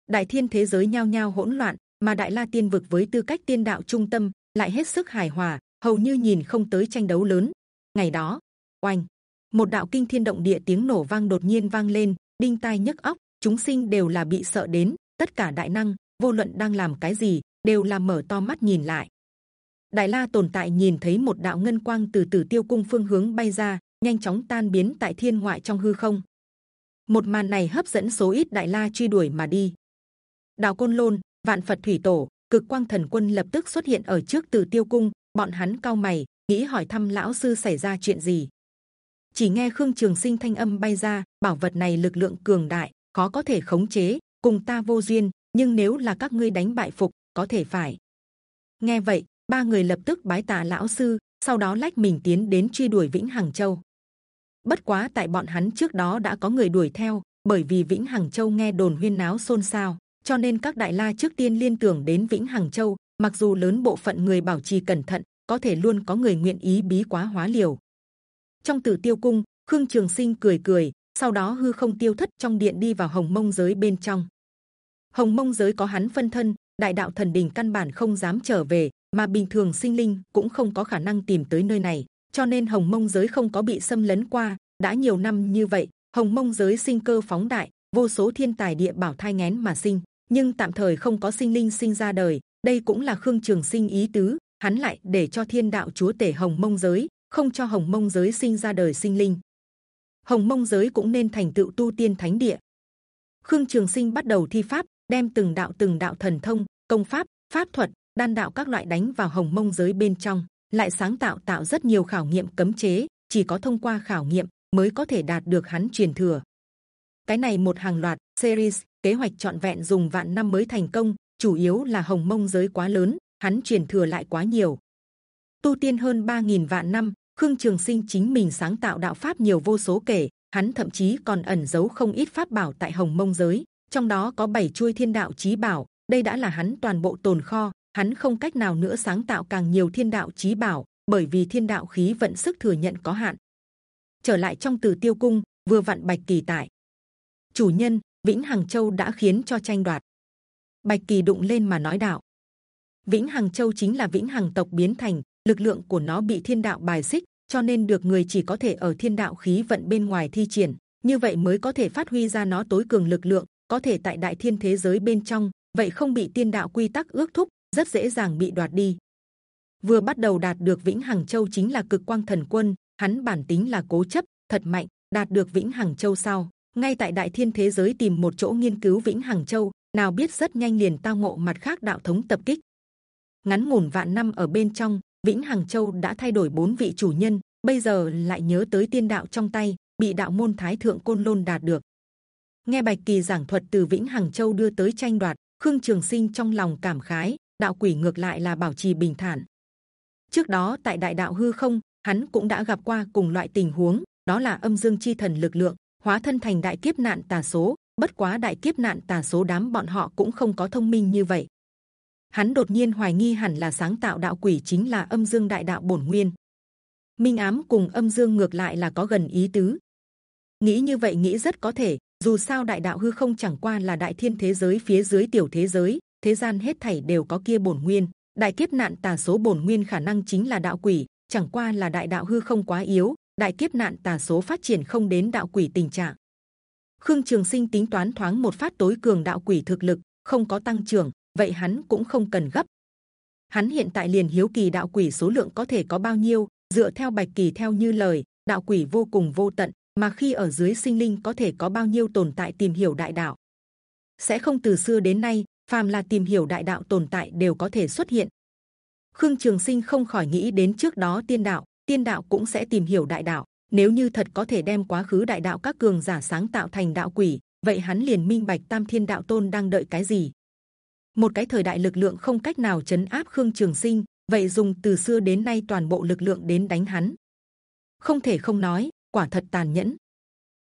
Speaker 1: Đại thiên thế giới nhao nhao hỗn loạn mà đại la tiên vực với tư cách tiên đạo trung tâm lại hết sức hài hòa hầu như nhìn không tới tranh đấu lớn. Ngày đó oanh một đạo kinh thiên động địa tiếng nổ vang đột nhiên vang lên đinh tai nhức óc chúng sinh đều là bị sợ đến tất cả đại năng vô luận đang làm cái gì đều là mở to mắt nhìn lại đại la tồn tại nhìn thấy một đạo ngân quang từ từ tiêu cung phương hướng bay ra, nhanh chóng tan biến tại thiên ngoại trong hư không. Một màn này hấp dẫn số ít đại la truy đuổi mà đi. Đạo côn lôn, vạn phật thủy tổ, cực quang thần quân lập tức xuất hiện ở trước từ tiêu cung, bọn hắn cao mày, nghĩ hỏi thăm lão sư xảy ra chuyện gì. Chỉ nghe khương trường sinh thanh âm bay ra, bảo vật này lực lượng cường đại, khó có thể khống chế, cùng ta vô duyên, nhưng nếu là các ngươi đánh bại phục, có thể phải. Nghe vậy ba người lập tức bái tạ lão sư, sau đó lách mình tiến đến truy đuổi vĩnh hằng châu. Bất quá tại bọn hắn trước đó đã có người đuổi theo, bởi vì vĩnh hằng châu nghe đồn huyên náo xôn xao, cho nên các đại la trước tiên liên tưởng đến vĩnh hằng châu, mặc dù lớn bộ phận người bảo trì cẩn thận, có thể luôn có người nguyện ý bí quá hóa liều. Trong tử tiêu cung, khương trường sinh cười cười, sau đó hư không tiêu thất trong điện đi vào hồng mông giới bên trong. Hồng mông giới có hắn phân thân, đại đạo thần đình căn bản không dám trở về mà bình thường sinh linh cũng không có khả năng tìm tới nơi này, cho nên hồng mông giới không có bị xâm lấn qua. Đã nhiều năm như vậy, hồng mông giới sinh cơ phóng đại, vô số thiên tài địa bảo thai ngén mà sinh. Nhưng tạm thời không có sinh linh sinh ra đời. Đây cũng là khương trường sinh ý tứ. Hắn lại để cho thiên đạo chúa tể hồng mông giới, không cho hồng mông giới sinh ra đời sinh linh. Hồng mông giới cũng nên thành tựu tu tiên thánh địa. Khương trường sinh bắt đầu thi pháp, đem từng đạo từng đạo thần thông, công pháp pháp thuật đan đạo các loại đánh vào hồng mông giới bên trong, lại sáng tạo tạo rất nhiều khảo nghiệm cấm chế, chỉ có thông qua khảo nghiệm mới có thể đạt được hắn truyền thừa. Cái này một hàng loạt series, kế hoạch trọn vẹn dùng vạn năm mới thành công, chủ yếu là hồng mông giới quá lớn, hắn truyền thừa lại quá nhiều. Tu tiên hơn 3.000 vạn năm, khương trường sinh chính mình sáng tạo đạo pháp nhiều vô số kể, hắn thậm chí còn ẩn giấu không ít pháp bảo tại hồng mông giới, trong đó có bảy chuôi thiên đạo chí bảo, đây đã là hắn toàn bộ tồn kho hắn không cách nào nữa sáng tạo càng nhiều thiên đạo chí bảo, bởi vì thiên đạo khí vận sức thừa nhận có hạn. Trở lại trong từ tiêu cung, vừa vặn bạch kỳ tại. Chủ nhân, vĩnh hằng châu đã khiến cho tranh đoạt. Bạch kỳ đụng lên mà nói đạo. Vĩnh hằng châu chính là vĩnh hằng tộc biến thành, lực lượng của nó bị thiên đạo bài xích, cho nên được người chỉ có thể ở thiên đạo khí vận bên ngoài thi triển. Như vậy mới có thể phát huy ra nó tối cường lực lượng, có thể tại đại thiên thế giới bên trong, vậy không bị tiên đạo quy tắc ước thúc rất dễ dàng bị đoạt đi. Vừa bắt đầu đạt được vĩnh hằng châu chính là cực quang thần quân, hắn bản tính là cố chấp, thật mạnh, đạt được vĩnh hằng châu sau. Ngay tại đại thiên thế giới tìm một chỗ nghiên cứu vĩnh hằng châu, nào biết rất nhanh liền tao ngộ mặt khác đạo thống tập kích. Ngắn ngủn vạn năm ở bên trong, vĩnh hằng châu đã thay đổi bốn vị chủ nhân, bây giờ lại nhớ tới tiên đạo trong tay, bị đạo môn thái thượng côn lôn đạt được. Nghe bạch kỳ giảng thuật từ vĩnh hằng châu đưa tới tranh đoạt, khương trường sinh trong lòng cảm khái đạo quỷ ngược lại là bảo trì bình thản. Trước đó tại đại đạo hư không, hắn cũng đã gặp qua cùng loại tình huống, đó là âm dương chi thần lực lượng, hóa thân thành đại kiếp nạn tà số. Bất quá đại kiếp nạn tà số đám bọn họ cũng không có thông minh như vậy. Hắn đột nhiên hoài nghi hẳn là sáng tạo đạo quỷ chính là âm dương đại đạo bổn nguyên. Minh ám cùng âm dương ngược lại là có gần ý tứ. Nghĩ như vậy nghĩ rất có thể, dù sao đại đạo hư không chẳng qua là đại thiên thế giới phía dưới tiểu thế giới thế gian hết thảy đều có kia bổn nguyên. Đại kiếp nạn tà số bổn nguyên khả năng chính là đạo quỷ, chẳng qua là đại đạo hư không quá yếu, đại kiếp nạn tà số phát triển không đến đạo quỷ tình trạng. Khương trường sinh tính toán thoáng một phát tối cường đạo quỷ thực lực, không có tăng trưởng, vậy hắn cũng không cần gấp. Hắn hiện tại liền hiếu kỳ đạo quỷ số lượng có thể có bao nhiêu, dựa theo bạch kỳ theo như lời, đạo quỷ vô cùng vô tận, mà khi ở dưới sinh linh có thể có bao nhiêu tồn tại tìm hiểu đại đạo. Sẽ không từ xưa đến nay phàm là tìm hiểu đại đạo tồn tại đều có thể xuất hiện. Khương trường sinh không khỏi nghĩ đến trước đó tiên đạo tiên đạo cũng sẽ tìm hiểu đại đạo. Nếu như thật có thể đem quá khứ đại đạo các cường giả sáng tạo thành đạo quỷ, vậy hắn liền minh bạch tam thiên đạo tôn đang đợi cái gì. Một cái thời đại lực lượng không cách nào chấn áp khương trường sinh, vậy dùng từ xưa đến nay toàn bộ lực lượng đến đánh hắn. Không thể không nói, quả thật tàn nhẫn.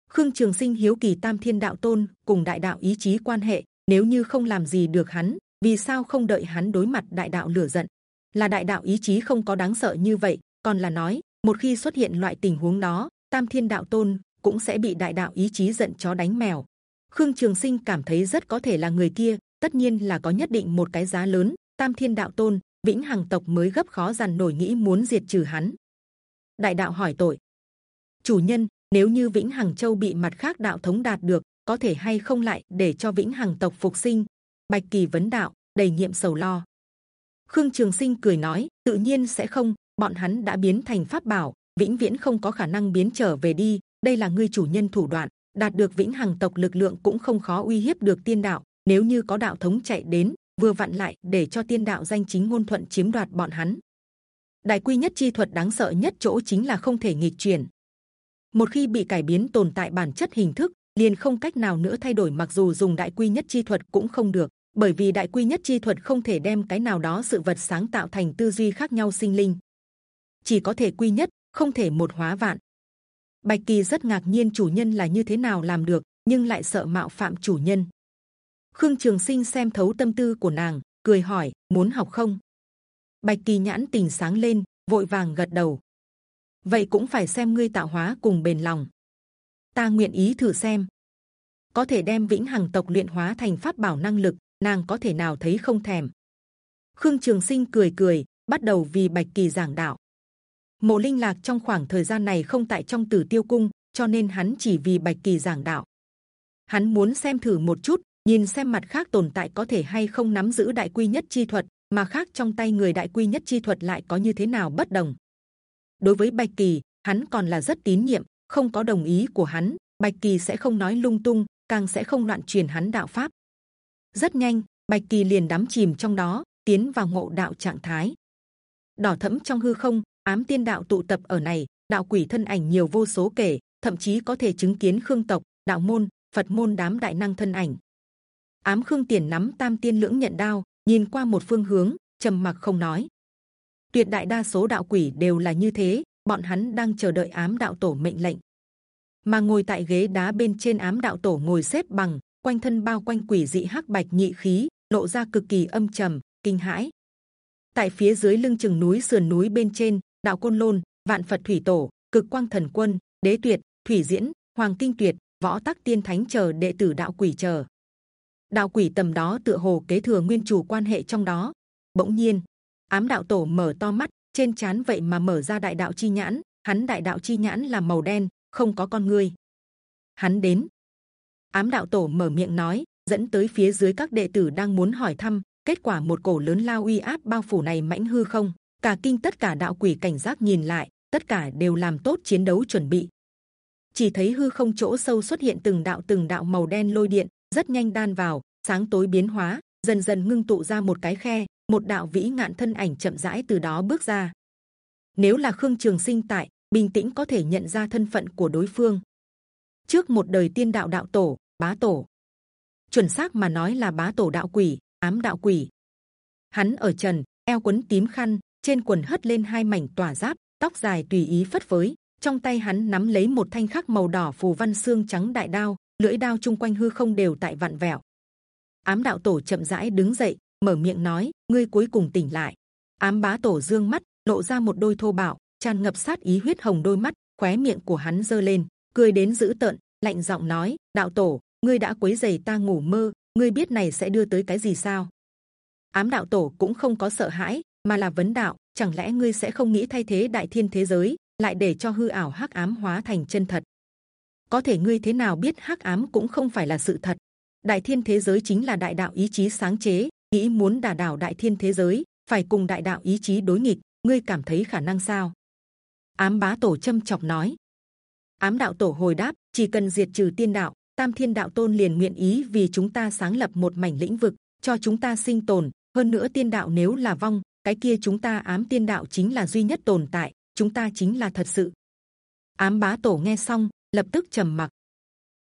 Speaker 1: Khương trường sinh hiếu kỳ tam thiên đạo tôn cùng đại đạo ý chí quan hệ nếu như không làm gì được hắn, vì sao không đợi hắn đối mặt đại đạo lửa giận? Là đại đạo ý chí không có đáng sợ như vậy, còn là nói, một khi xuất hiện loại tình huống đó, tam thiên đạo tôn cũng sẽ bị đại đạo ý chí giận chó đánh mèo. Khương trường sinh cảm thấy rất có thể là người kia, tất nhiên là có nhất định một cái giá lớn, tam thiên đạo tôn, vĩnh hằng tộc mới gấp khó dằn nổi nghĩ muốn diệt trừ hắn. Đại đạo hỏi tội. Chủ nhân, nếu như vĩnh hằng châu bị mặt khác đạo thống đạt được có thể hay không lại để cho vĩnh hằng tộc phục sinh. Bạch kỳ vấn đạo, đầy nhiệm sầu lo. Khương trường sinh cười nói, tự nhiên sẽ không, bọn hắn đã biến thành pháp bảo, vĩnh viễn không có khả năng biến trở về đi, đây là ngươi chủ nhân thủ đoạn, đạt được vĩnh hằng tộc lực lượng cũng không khó uy hiếp được tiên đạo, nếu như có đạo thống chạy đến, vừa vặn lại để cho tiên đạo danh chính ngôn thuận chiếm đoạt bọn hắn. Đại quy nhất chi thuật đáng sợ nhất chỗ chính là không thể nghịch chuyển. Một khi bị cải biến tồn tại bản chất hình thức liền không cách nào nữa thay đổi mặc dù dùng đại quy nhất chi thuật cũng không được, bởi vì đại quy nhất chi thuật không thể đem cái nào đó sự vật sáng tạo thành tư duy khác nhau sinh linh. Chỉ có thể quy nhất, không thể một hóa vạn. Bạch kỳ rất ngạc nhiên chủ nhân là như thế nào làm được, nhưng lại sợ mạo phạm chủ nhân. Khương trường sinh xem thấu tâm tư của nàng, cười hỏi, muốn học không? Bạch kỳ nhãn tình sáng lên, vội vàng gật đầu. Vậy cũng phải xem ngươi tạo hóa cùng bền lòng ta nguyện ý thử xem. Có thể đem vĩnh hằng tộc luyện hóa thành pháp bảo năng lực, nàng có thể nào thấy không thèm. Khương trường sinh cười cười, bắt đầu vì bạch kỳ giảng đạo. Mộ linh lạc trong khoảng thời gian này không tại trong tử tiêu cung, cho nên hắn chỉ vì bạch kỳ giảng đạo. Hắn muốn xem thử một chút, nhìn xem mặt khác tồn tại có thể hay không nắm giữ đại quy nhất chi thuật, mà khác trong tay người đại quy nhất chi thuật lại có như thế nào bất đồng. Đối với bạch kỳ, hắn còn là rất tín nhiệm không có đồng ý của hắn, bạch kỳ sẽ không nói lung tung, càng sẽ không loạn truyền hắn đạo pháp. Rất nhanh, bạch kỳ liền đắm chìm trong đó, tiến vào ngộ đạo trạng thái. Đỏ thẫm trong hư không, ám tiên đạo tụ tập ở này, đạo quỷ thân ảnh nhiều vô số kể, thậm chí có thể chứng kiến khương tộc, đạo môn, phật môn đám đại năng thân ảnh. Ám khương tiền nắm tam tiên lưỡng nhận đao, nhìn qua một phương hướng, trầm mặc không nói. Tuyệt đại đa số đạo quỷ đều là như thế bọn hắn đang chờ đợi ám đạo tổ mệnh lệnh. Mà ngồi tại ghế đá bên trên ám đạo tổ ngồi xếp bằng, quanh thân bao quanh quỷ dị hắc bạch nhị khí, lộ ra cực kỳ âm trầm, kinh hãi. Tại phía dưới lưng chừng núi sườn núi bên trên, đạo côn lôn, vạn phật thủy tổ, cực quang thần quân, đế tuyệt, thủy diễn, hoàng kinh tuyệt, võ tắc tiên thánh chờ đệ tử đạo quỷ chờ. Đạo quỷ tầm đó tựa hồ kế thừa nguyên chủ quan hệ trong đó. Bỗng nhiên, ám đạo tổ mở to mắt trên chán vậy mà mở ra đại đạo chi nhãn, hắn đại đạo chi nhãn là màu đen, không có con người hắn đến. Ám đạo tổ mở miệng nói, dẫn tới phía dưới các đệ tử đang muốn hỏi thăm, kết quả một cổ lớn lao uy áp bao phủ này mãnh hư không, cả kinh tất cả đạo quỷ cảnh giác nhìn lại, tất cả đều làm tốt chiến đấu chuẩn bị. Chỉ thấy hư không chỗ sâu xuất hiện từng đạo từng đạo màu đen lôi điện, rất nhanh đan vào, sáng tối biến hóa, dần dần ngưng tụ ra một cái khe một đạo vĩ ngạn thân ảnh chậm rãi từ đó bước ra. Nếu là khương trường sinh tại, bình tĩnh có thể nhận ra thân phận của đối phương. Trước một đời tiên đạo đạo tổ, bá tổ. Chuẩn xác mà nói là bá tổ đạo quỷ, ám đạo quỷ. Hắn ở trần, eo quấn tím khăn, trên quần hất lên hai mảnh tỏa giáp, tóc dài tùy ý phất phới. Trong tay hắn nắm lấy một thanh khắc màu đỏ phù văn xương trắng đại đao, lưỡi đao chung quanh hư không đều tại vạn vẹo. Ám đạo tổ chậm rãi đứng dậy mở miệng nói, ngươi cuối cùng tỉnh lại. Ám bá tổ dương mắt, lộ ra một đôi thô bạo, tràn ngập sát ý huyết hồng đôi mắt, khóe miệng của hắn dơ lên, cười đến dữ tợn, lạnh giọng nói, đạo tổ, ngươi đã quấy giày ta ngủ mơ, ngươi biết này sẽ đưa tới cái gì sao? Ám đạo tổ cũng không có sợ hãi, mà là vấn đạo, chẳng lẽ ngươi sẽ không nghĩ thay thế đại thiên thế giới, lại để cho hư ảo hắc ám hóa thành chân thật? Có thể ngươi thế nào biết hắc ám cũng không phải là sự thật. Đại thiên thế giới chính là đại đạo ý chí sáng chế nghĩ muốn đả đảo đại thiên thế giới, phải cùng đại đạo ý chí đối nghịch, ngươi cảm thấy khả năng sao? Ám bá tổ châm chọc nói. Ám đạo tổ hồi đáp, chỉ cần diệt trừ tiên đạo, tam thiên đạo tôn liền nguyện ý vì chúng ta sáng lập một mảnh lĩnh vực, cho chúng ta sinh tồn. Hơn nữa tiên đạo nếu là vong, cái kia chúng ta ám tiên đạo chính là duy nhất tồn tại, chúng ta chính là thật sự. Ám bá tổ nghe xong, lập tức trầm mặc.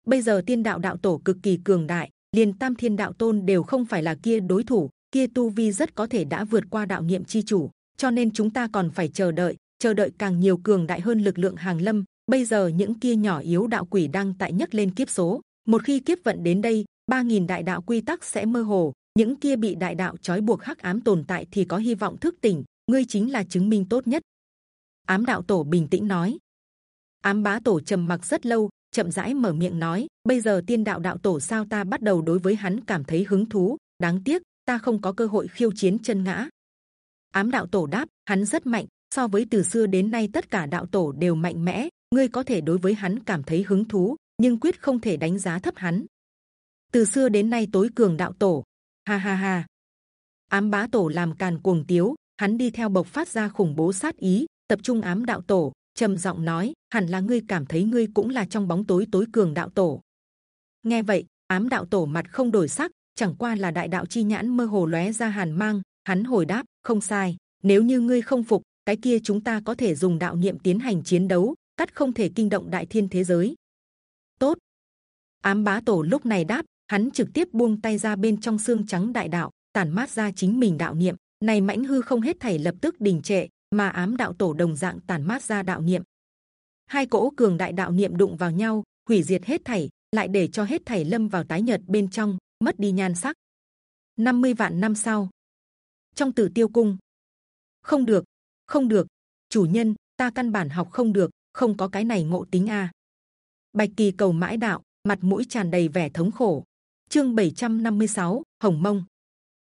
Speaker 1: Bây giờ tiên đạo đạo tổ cực kỳ cường đại liền tam thiên đạo tôn đều không phải là kia đối thủ, kia tu vi rất có thể đã vượt qua đạo niệm chi chủ, cho nên chúng ta còn phải chờ đợi chờ đợi càng nhiều cường đại hơn lực lượng hàng lâm. Bây giờ những kia nhỏ yếu đạo quỷ đang tại nhất lên kiếp số. Một khi kiếp vận đến đây, ba nghìn đại đạo quy tắc sẽ mơ hồ. Những kia bị đại đạo trói buộc hắc ám tồn tại thì có hy vọng thức tỉnh. Ngươi chính là chứng minh tốt nhất. Ám đạo tổ bình tĩnh nói. Ám bá tổ trầm mặc rất lâu chậm rãi mở miệng nói, bây giờ tiên đạo đạo tổ sao ta bắt đầu đối với hắn cảm thấy hứng thú, đáng tiếc, ta không có cơ hội khiêu chiến chân ngã. Ám đạo tổ đáp, hắn rất mạnh, so với từ xưa đến nay tất cả đạo tổ đều mạnh mẽ, ngươi có thể đối với hắn cảm thấy hứng thú, nhưng quyết không thể đánh giá thấp hắn. Từ xưa đến nay tối cường đạo tổ. Ha ha ha. Ám bá tổ làm càn cuồng tiếu, hắn đi theo bộc phát ra khủng bố sát ý, tập trung ám đạo tổ trầm giọng nói, hẳn là ngươi cảm thấy ngươi cũng là trong bóng tối tối cường đạo tổ. Nghe vậy, ám đạo tổ mặt không đổi sắc, chẳng qua là đại đạo chi nhãn mơ hồ lóe ra hàn mang, hắn hồi đáp, không sai, nếu như ngươi không phục, cái kia chúng ta có thể dùng đạo niệm tiến hành chiến đấu, cắt không thể kinh động đại thiên thế giới. Tốt. Ám bá tổ lúc này đáp, hắn trực tiếp buông tay ra bên trong xương trắng đại đạo, tản mát ra chính mình đạo niệm. Này mãnh hư không hết thảy lập tức đình trệ mà ám đạo tổ đồng dạng tàn mát ra đạo niệm. Hai cỗ cường đại đạo niệm đụng vào nhau hủy diệt hết thảy lại để cho hết thảy lâm vào tái nhật bên trong mất đi nhan sắc. 50 vạn năm sau. Trong tử tiêu cung. Không được không được chủ nhân ta căn bản học không được không có cái này ngộ tính a. Bạch kỳ cầu mãi đạo mặt mũi tràn đầy vẻ thống khổ. Chương 756, hồng mông.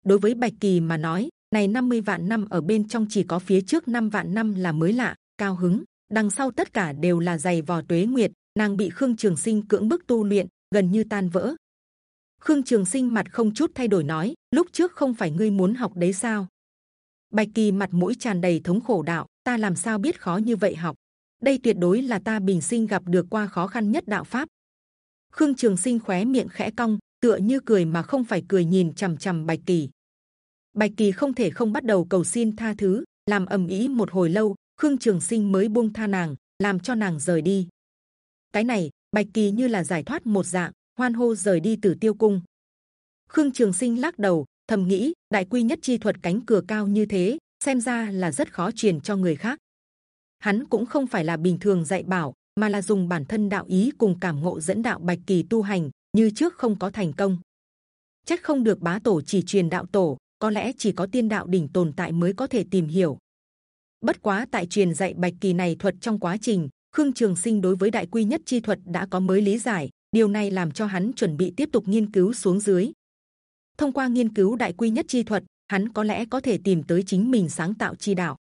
Speaker 1: Đối với bạch kỳ mà nói này 50 vạn năm ở bên trong chỉ có phía trước 5 vạn năm là mới lạ, cao hứng. Đằng sau tất cả đều là dày vò tuế nguyệt, nàng bị khương trường sinh cưỡng bức tu luyện, gần như tan vỡ. Khương trường sinh mặt không chút thay đổi nói, lúc trước không phải ngươi muốn học đấy sao? Bạch kỳ mặt mũi tràn đầy thống khổ đạo, ta làm sao biết khó như vậy học? Đây tuyệt đối là ta bình sinh gặp được qua khó khăn nhất đạo pháp. Khương trường sinh khóe miệng khẽ cong, tựa như cười mà không phải cười nhìn c h ầ m c h ầ m bạch kỳ bạch kỳ không thể không bắt đầu cầu xin tha thứ làm ầm ĩ một hồi lâu khương trường sinh mới buông tha nàng làm cho nàng rời đi cái này bạch kỳ như là giải thoát một dạng hoan hô rời đi từ Tiêu Cung. Khương Trường Sinh lắc đầu, thầm nghĩ đại quy nhất chi thuật cánh cửa cao như thế, xem ra là rất khó truyền cho người khác. Hắn cũng không phải là bình thường dạy bảo, mà là dùng bản thân đạo ý cùng cảm ngộ dẫn đạo bạch kỳ tu hành, như trước không có thành công. Chắc không được bá tổ chỉ truyền đạo tổ, có lẽ chỉ có tiên đạo đỉnh tồn tại mới có thể tìm hiểu. Bất quá tại truyền dạy bạch kỳ này thuật trong quá trình, Khương Trường Sinh đối với đại quy nhất chi thuật đã có mới lý giải, điều này làm cho hắn chuẩn bị tiếp tục nghiên cứu xuống dưới. Thông qua nghiên cứu đại quy nhất chi thuật, hắn có lẽ có thể tìm tới chính mình sáng tạo chi đạo.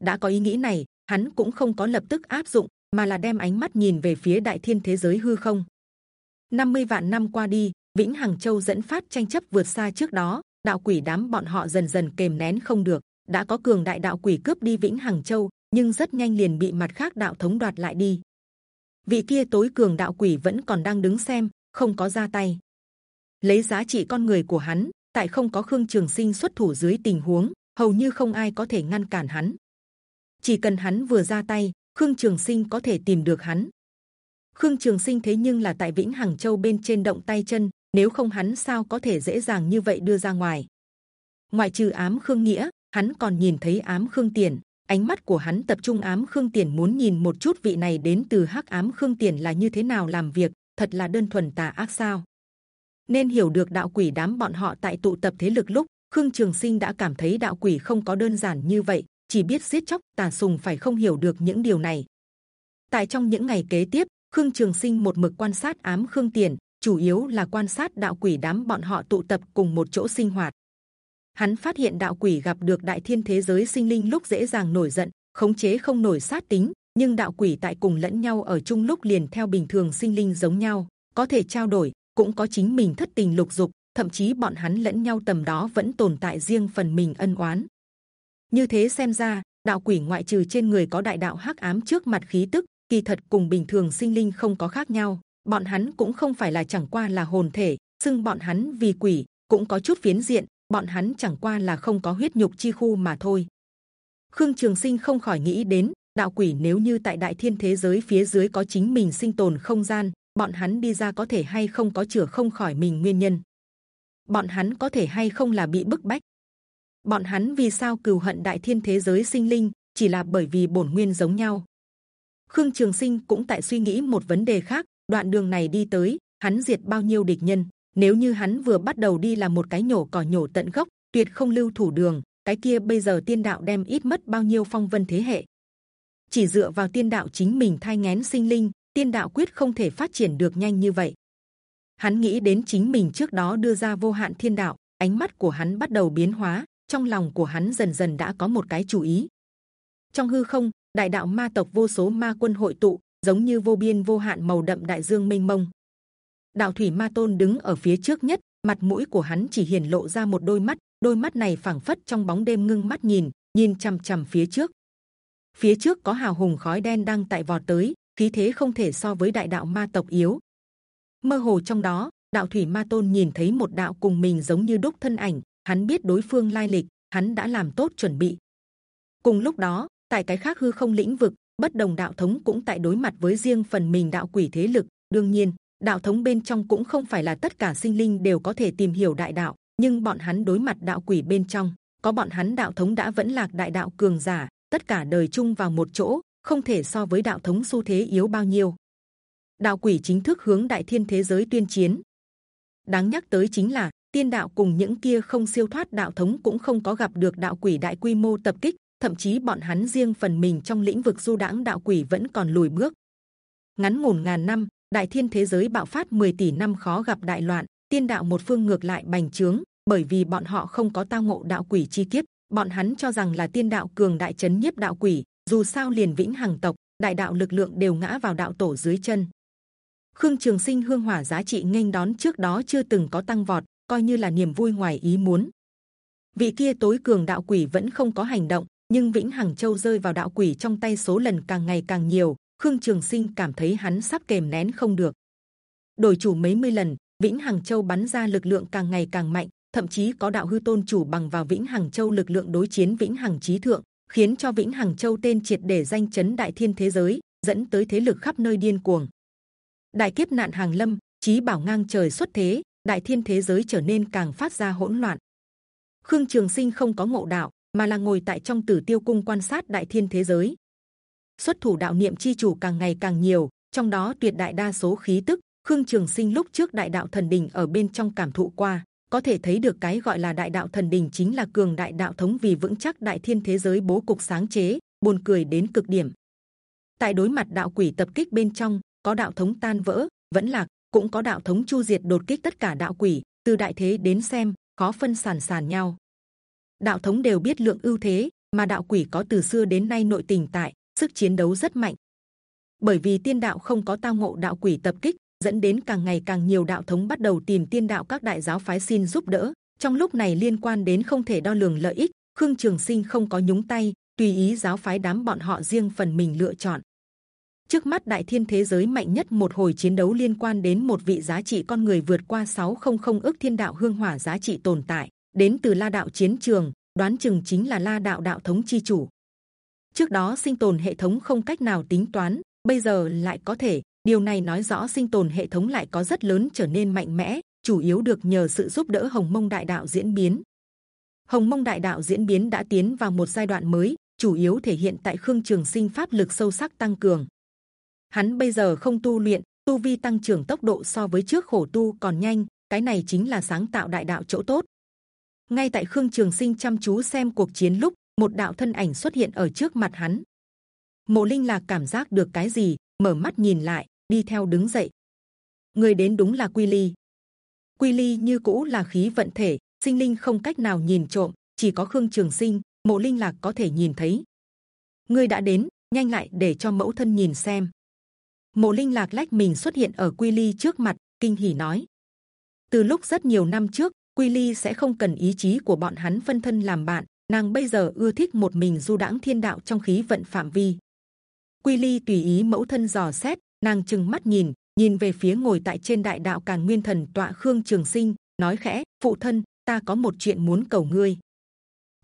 Speaker 1: đã có ý nghĩ này, hắn cũng không có lập tức áp dụng, mà là đem ánh mắt nhìn về phía đại thiên thế giới hư không. 50 vạn năm qua đi, Vĩnh Hằng Châu dẫn phát tranh chấp vượt xa trước đó, đạo quỷ đám bọn họ dần dần kềm nén không được, đã có cường đại đạo quỷ cướp đi Vĩnh Hằng Châu, nhưng rất nhanh liền bị mặt khác đạo thống đoạt lại đi. Vị kia tối cường đạo quỷ vẫn còn đang đứng xem, không có ra tay. Lấy giá trị con người của hắn, tại không có Khương Trường Sinh xuất thủ dưới tình huống, hầu như không ai có thể ngăn cản hắn. Chỉ cần hắn vừa ra tay, Khương Trường Sinh có thể tìm được hắn. Khương Trường Sinh thế nhưng là tại Vĩnh Hằng Châu bên trên động tay chân, nếu không hắn sao có thể dễ dàng như vậy đưa ra ngoài? Ngoại trừ ám Khương Nghĩa, hắn còn nhìn thấy ám Khương Tiền. Ánh mắt của hắn tập trung ám Khương Tiền muốn nhìn một chút vị này đến từ hắc ám Khương Tiền là như thế nào làm việc, thật là đơn thuần tà ác sao? Nên hiểu được đạo quỷ đám bọn họ tại tụ tập thế lực lúc Khương Trường Sinh đã cảm thấy đạo quỷ không có đơn giản như vậy, chỉ biết giết chóc tà sùng phải không hiểu được những điều này. Tại trong những ngày kế tiếp, Khương Trường Sinh một mực quan sát ám Khương Tiền, chủ yếu là quan sát đạo quỷ đám bọn họ tụ tập cùng một chỗ sinh hoạt. Hắn phát hiện đạo quỷ gặp được đại thiên thế giới sinh linh lúc dễ dàng nổi giận, khống chế không nổi sát tính, nhưng đạo quỷ tại cùng lẫn nhau ở chung lúc liền theo bình thường sinh linh giống nhau, có thể trao đổi, cũng có chính mình thất tình lục dục, thậm chí bọn hắn lẫn nhau tầm đó vẫn tồn tại riêng phần mình ân oán. Như thế xem ra, đạo quỷ ngoại trừ trên người có đại đạo hắc ám trước mặt khí tức, kỳ thật cùng bình thường sinh linh không có khác nhau. Bọn hắn cũng không phải là chẳng qua là hồn thể, xưng bọn hắn vì quỷ cũng có chút phiến diện. Bọn hắn chẳng qua là không có huyết nhục chi khu mà thôi. Khương Trường Sinh không khỏi nghĩ đến đạo quỷ nếu như tại đại thiên thế giới phía dưới có chính mình sinh tồn không gian, bọn hắn đi ra có thể hay không có chữa không khỏi mình nguyên nhân. Bọn hắn có thể hay không là bị bức bách. Bọn hắn vì sao cừu hận đại thiên thế giới sinh linh chỉ là bởi vì bổn nguyên giống nhau. Khương Trường Sinh cũng tại suy nghĩ một vấn đề khác. Đoạn đường này đi tới, hắn diệt bao nhiêu địch nhân? Nếu như hắn vừa bắt đầu đi là một cái nhổ cỏ nhổ tận gốc, tuyệt không lưu thủ đường, cái kia bây giờ tiên đạo đem ít mất bao nhiêu phong vân thế hệ? Chỉ dựa vào tiên đạo chính mình thay ngén sinh linh, tiên đạo quyết không thể phát triển được nhanh như vậy. Hắn nghĩ đến chính mình trước đó đưa ra vô hạn thiên đạo, ánh mắt của hắn bắt đầu biến hóa, trong lòng của hắn dần dần đã có một cái chủ ý. Trong hư không, đại đạo ma tộc vô số ma quân hội tụ, giống như vô biên vô hạn màu đậm đại dương mênh mông. Đạo thủy ma tôn đứng ở phía trước nhất, mặt mũi của hắn chỉ hiển lộ ra một đôi mắt, đôi mắt này phảng phất trong bóng đêm ngưng mắt nhìn, nhìn c h ầ m c h ầ m phía trước. Phía trước có hào hùng khói đen đang tại vọt tới, khí thế không thể so với đại đạo ma tộc yếu. Mơ hồ trong đó, đạo thủy ma tôn nhìn thấy một đạo cùng mình giống như đúc thân ảnh, hắn biết đối phương lai lịch, hắn đã làm tốt chuẩn bị. Cùng lúc đó, tại cái khác hư không lĩnh vực, bất đồng đạo thống cũng tại đối mặt với riêng phần mình đạo quỷ thế lực. đương nhiên, đạo thống bên trong cũng không phải là tất cả sinh linh đều có thể tìm hiểu đại đạo, nhưng bọn hắn đối mặt đạo quỷ bên trong, có bọn hắn đạo thống đã vẫn lạc đại đạo cường giả, tất cả đời chung vào một chỗ, không thể so với đạo thống xu thế yếu bao nhiêu. Đạo quỷ chính thức hướng đại thiên thế giới tuyên chiến. Đáng nhắc tới chính là tiên đạo cùng những kia không siêu thoát đạo thống cũng không có gặp được đạo quỷ đại quy mô tập kích, thậm chí bọn hắn riêng phần mình trong lĩnh vực du đãng đạo quỷ vẫn còn lùi bước. Ngắn ngủn ngàn năm, đại thiên thế giới bạo phát 10 tỷ năm khó gặp đại loạn, tiên đạo một phương ngược lại bành trướng, bởi vì bọn họ không có tao ngộ đạo quỷ chi kiếp, bọn hắn cho rằng là tiên đạo cường đại chấn nhiếp đạo quỷ. Dù sao liền vĩnh hằng tộc, đại đạo lực lượng đều ngã vào đạo tổ dưới chân. Khương Trường Sinh hương hỏa giá trị nghênh đón trước đó chưa từng có tăng vọt, coi như là niềm vui ngoài ý muốn. Vị kia tối cường đạo quỷ vẫn không có hành động, nhưng vĩnh hằng châu rơi vào đạo quỷ trong tay số lần càng ngày càng nhiều khương trường sinh cảm thấy hắn sắp kềm nén không được đổi chủ mấy mươi lần vĩnh hằng châu bắn ra lực lượng càng ngày càng mạnh thậm chí có đạo hư tôn chủ bằng vào vĩnh hằng châu lực lượng đối chiến vĩnh hằng trí thượng khiến cho vĩnh hằng châu tên triệt để danh chấn đại thiên thế giới dẫn tới thế lực khắp nơi điên cuồng đại kiếp nạn hàng lâm chí bảo ngang trời xuất thế, đại thiên thế giới trở nên càng phát ra hỗn loạn. Khương Trường Sinh không có ngộ đạo, mà là ngồi tại trong Tử Tiêu Cung quan sát đại thiên thế giới. Xuất thủ đạo niệm chi chủ càng ngày càng nhiều, trong đó tuyệt đại đa số khí tức Khương Trường Sinh lúc trước đại đạo thần đình ở bên trong cảm thụ qua, có thể thấy được cái gọi là đại đạo thần đình chính là cường đại đạo thống vì vững chắc đại thiên thế giới bố cục sáng chế, buồn cười đến cực điểm. Tại đối mặt đạo quỷ tập kích bên trong, có đạo thống tan vỡ, vẫn lạc, cũng có đạo thống chu diệt đột kích tất cả đạo quỷ. Từ đại thế đến xem, khó phân sàn sàn nhau. Đạo thống đều biết lượng ưu thế, mà đạo quỷ có từ xưa đến nay nội tình tại, sức chiến đấu rất mạnh. Bởi vì tiên đạo không có tao ngộ đạo quỷ tập kích, dẫn đến càng ngày càng nhiều đạo thống bắt đầu tìm tiên đạo các đại giáo phái xin giúp đỡ. Trong lúc này liên quan đến không thể đo lường lợi ích, Khương Trường Sinh không có nhúng tay, tùy ý giáo phái đám bọn họ riêng phần mình lựa chọn. Trước mắt đại thiên thế giới mạnh nhất một hồi chiến đấu liên quan đến một vị giá trị con người vượt qua 600 ước thiên đạo hương hỏa giá trị tồn tại, đến từ La đạo chiến trường, đoán chừng chính là La đạo đạo thống chi chủ. Trước đó sinh tồn hệ thống không cách nào tính toán, bây giờ lại có thể. Điều này nói rõ sinh tồn hệ thống lại có rất lớn trở nên mạnh mẽ, chủ yếu được nhờ sự giúp đỡ Hồng Mông Đại Đạo diễn biến. Hồng Mông Đại Đạo diễn biến đã tiến vào một giai đoạn mới, chủ yếu thể hiện tại Khương Trường Sinh pháp lực sâu sắc tăng cường. Hắn bây giờ không tu luyện, tu vi tăng trưởng tốc độ so với trước khổ tu còn nhanh, cái này chính là sáng tạo đại đạo chỗ tốt. Ngay tại Khương Trường Sinh chăm chú xem cuộc chiến lúc, một đạo thân ảnh xuất hiện ở trước mặt hắn. Mộ Linh là cảm giác được cái gì, mở mắt nhìn lại, đi theo đứng dậy. Người đến đúng là Quy Ly. Quy Ly như cũ là khí vận thể, sinh linh không cách nào nhìn trộm, chỉ có Khương Trường Sinh, Mộ Linh lạc có thể nhìn thấy. Người đã đến, nhanh lại để cho mẫu thân nhìn xem. Mộ Linh lạc lách mình xuất hiện ở Quy Ly trước mặt, kinh hỉ nói: từ lúc rất nhiều năm trước, Quy Ly sẽ không cần ý chí của bọn hắn phân thân làm bạn. Nàng bây giờ ưa thích một mình du đãng thiên đạo trong khí vận phạm vi. Quy Ly tùy ý mẫu thân dò xét, nàng chừng mắt nhìn, nhìn về phía ngồi tại trên đại đạo càn nguyên thần tọa khương trường sinh, nói khẽ: phụ thân, ta có một chuyện muốn cầu ngươi.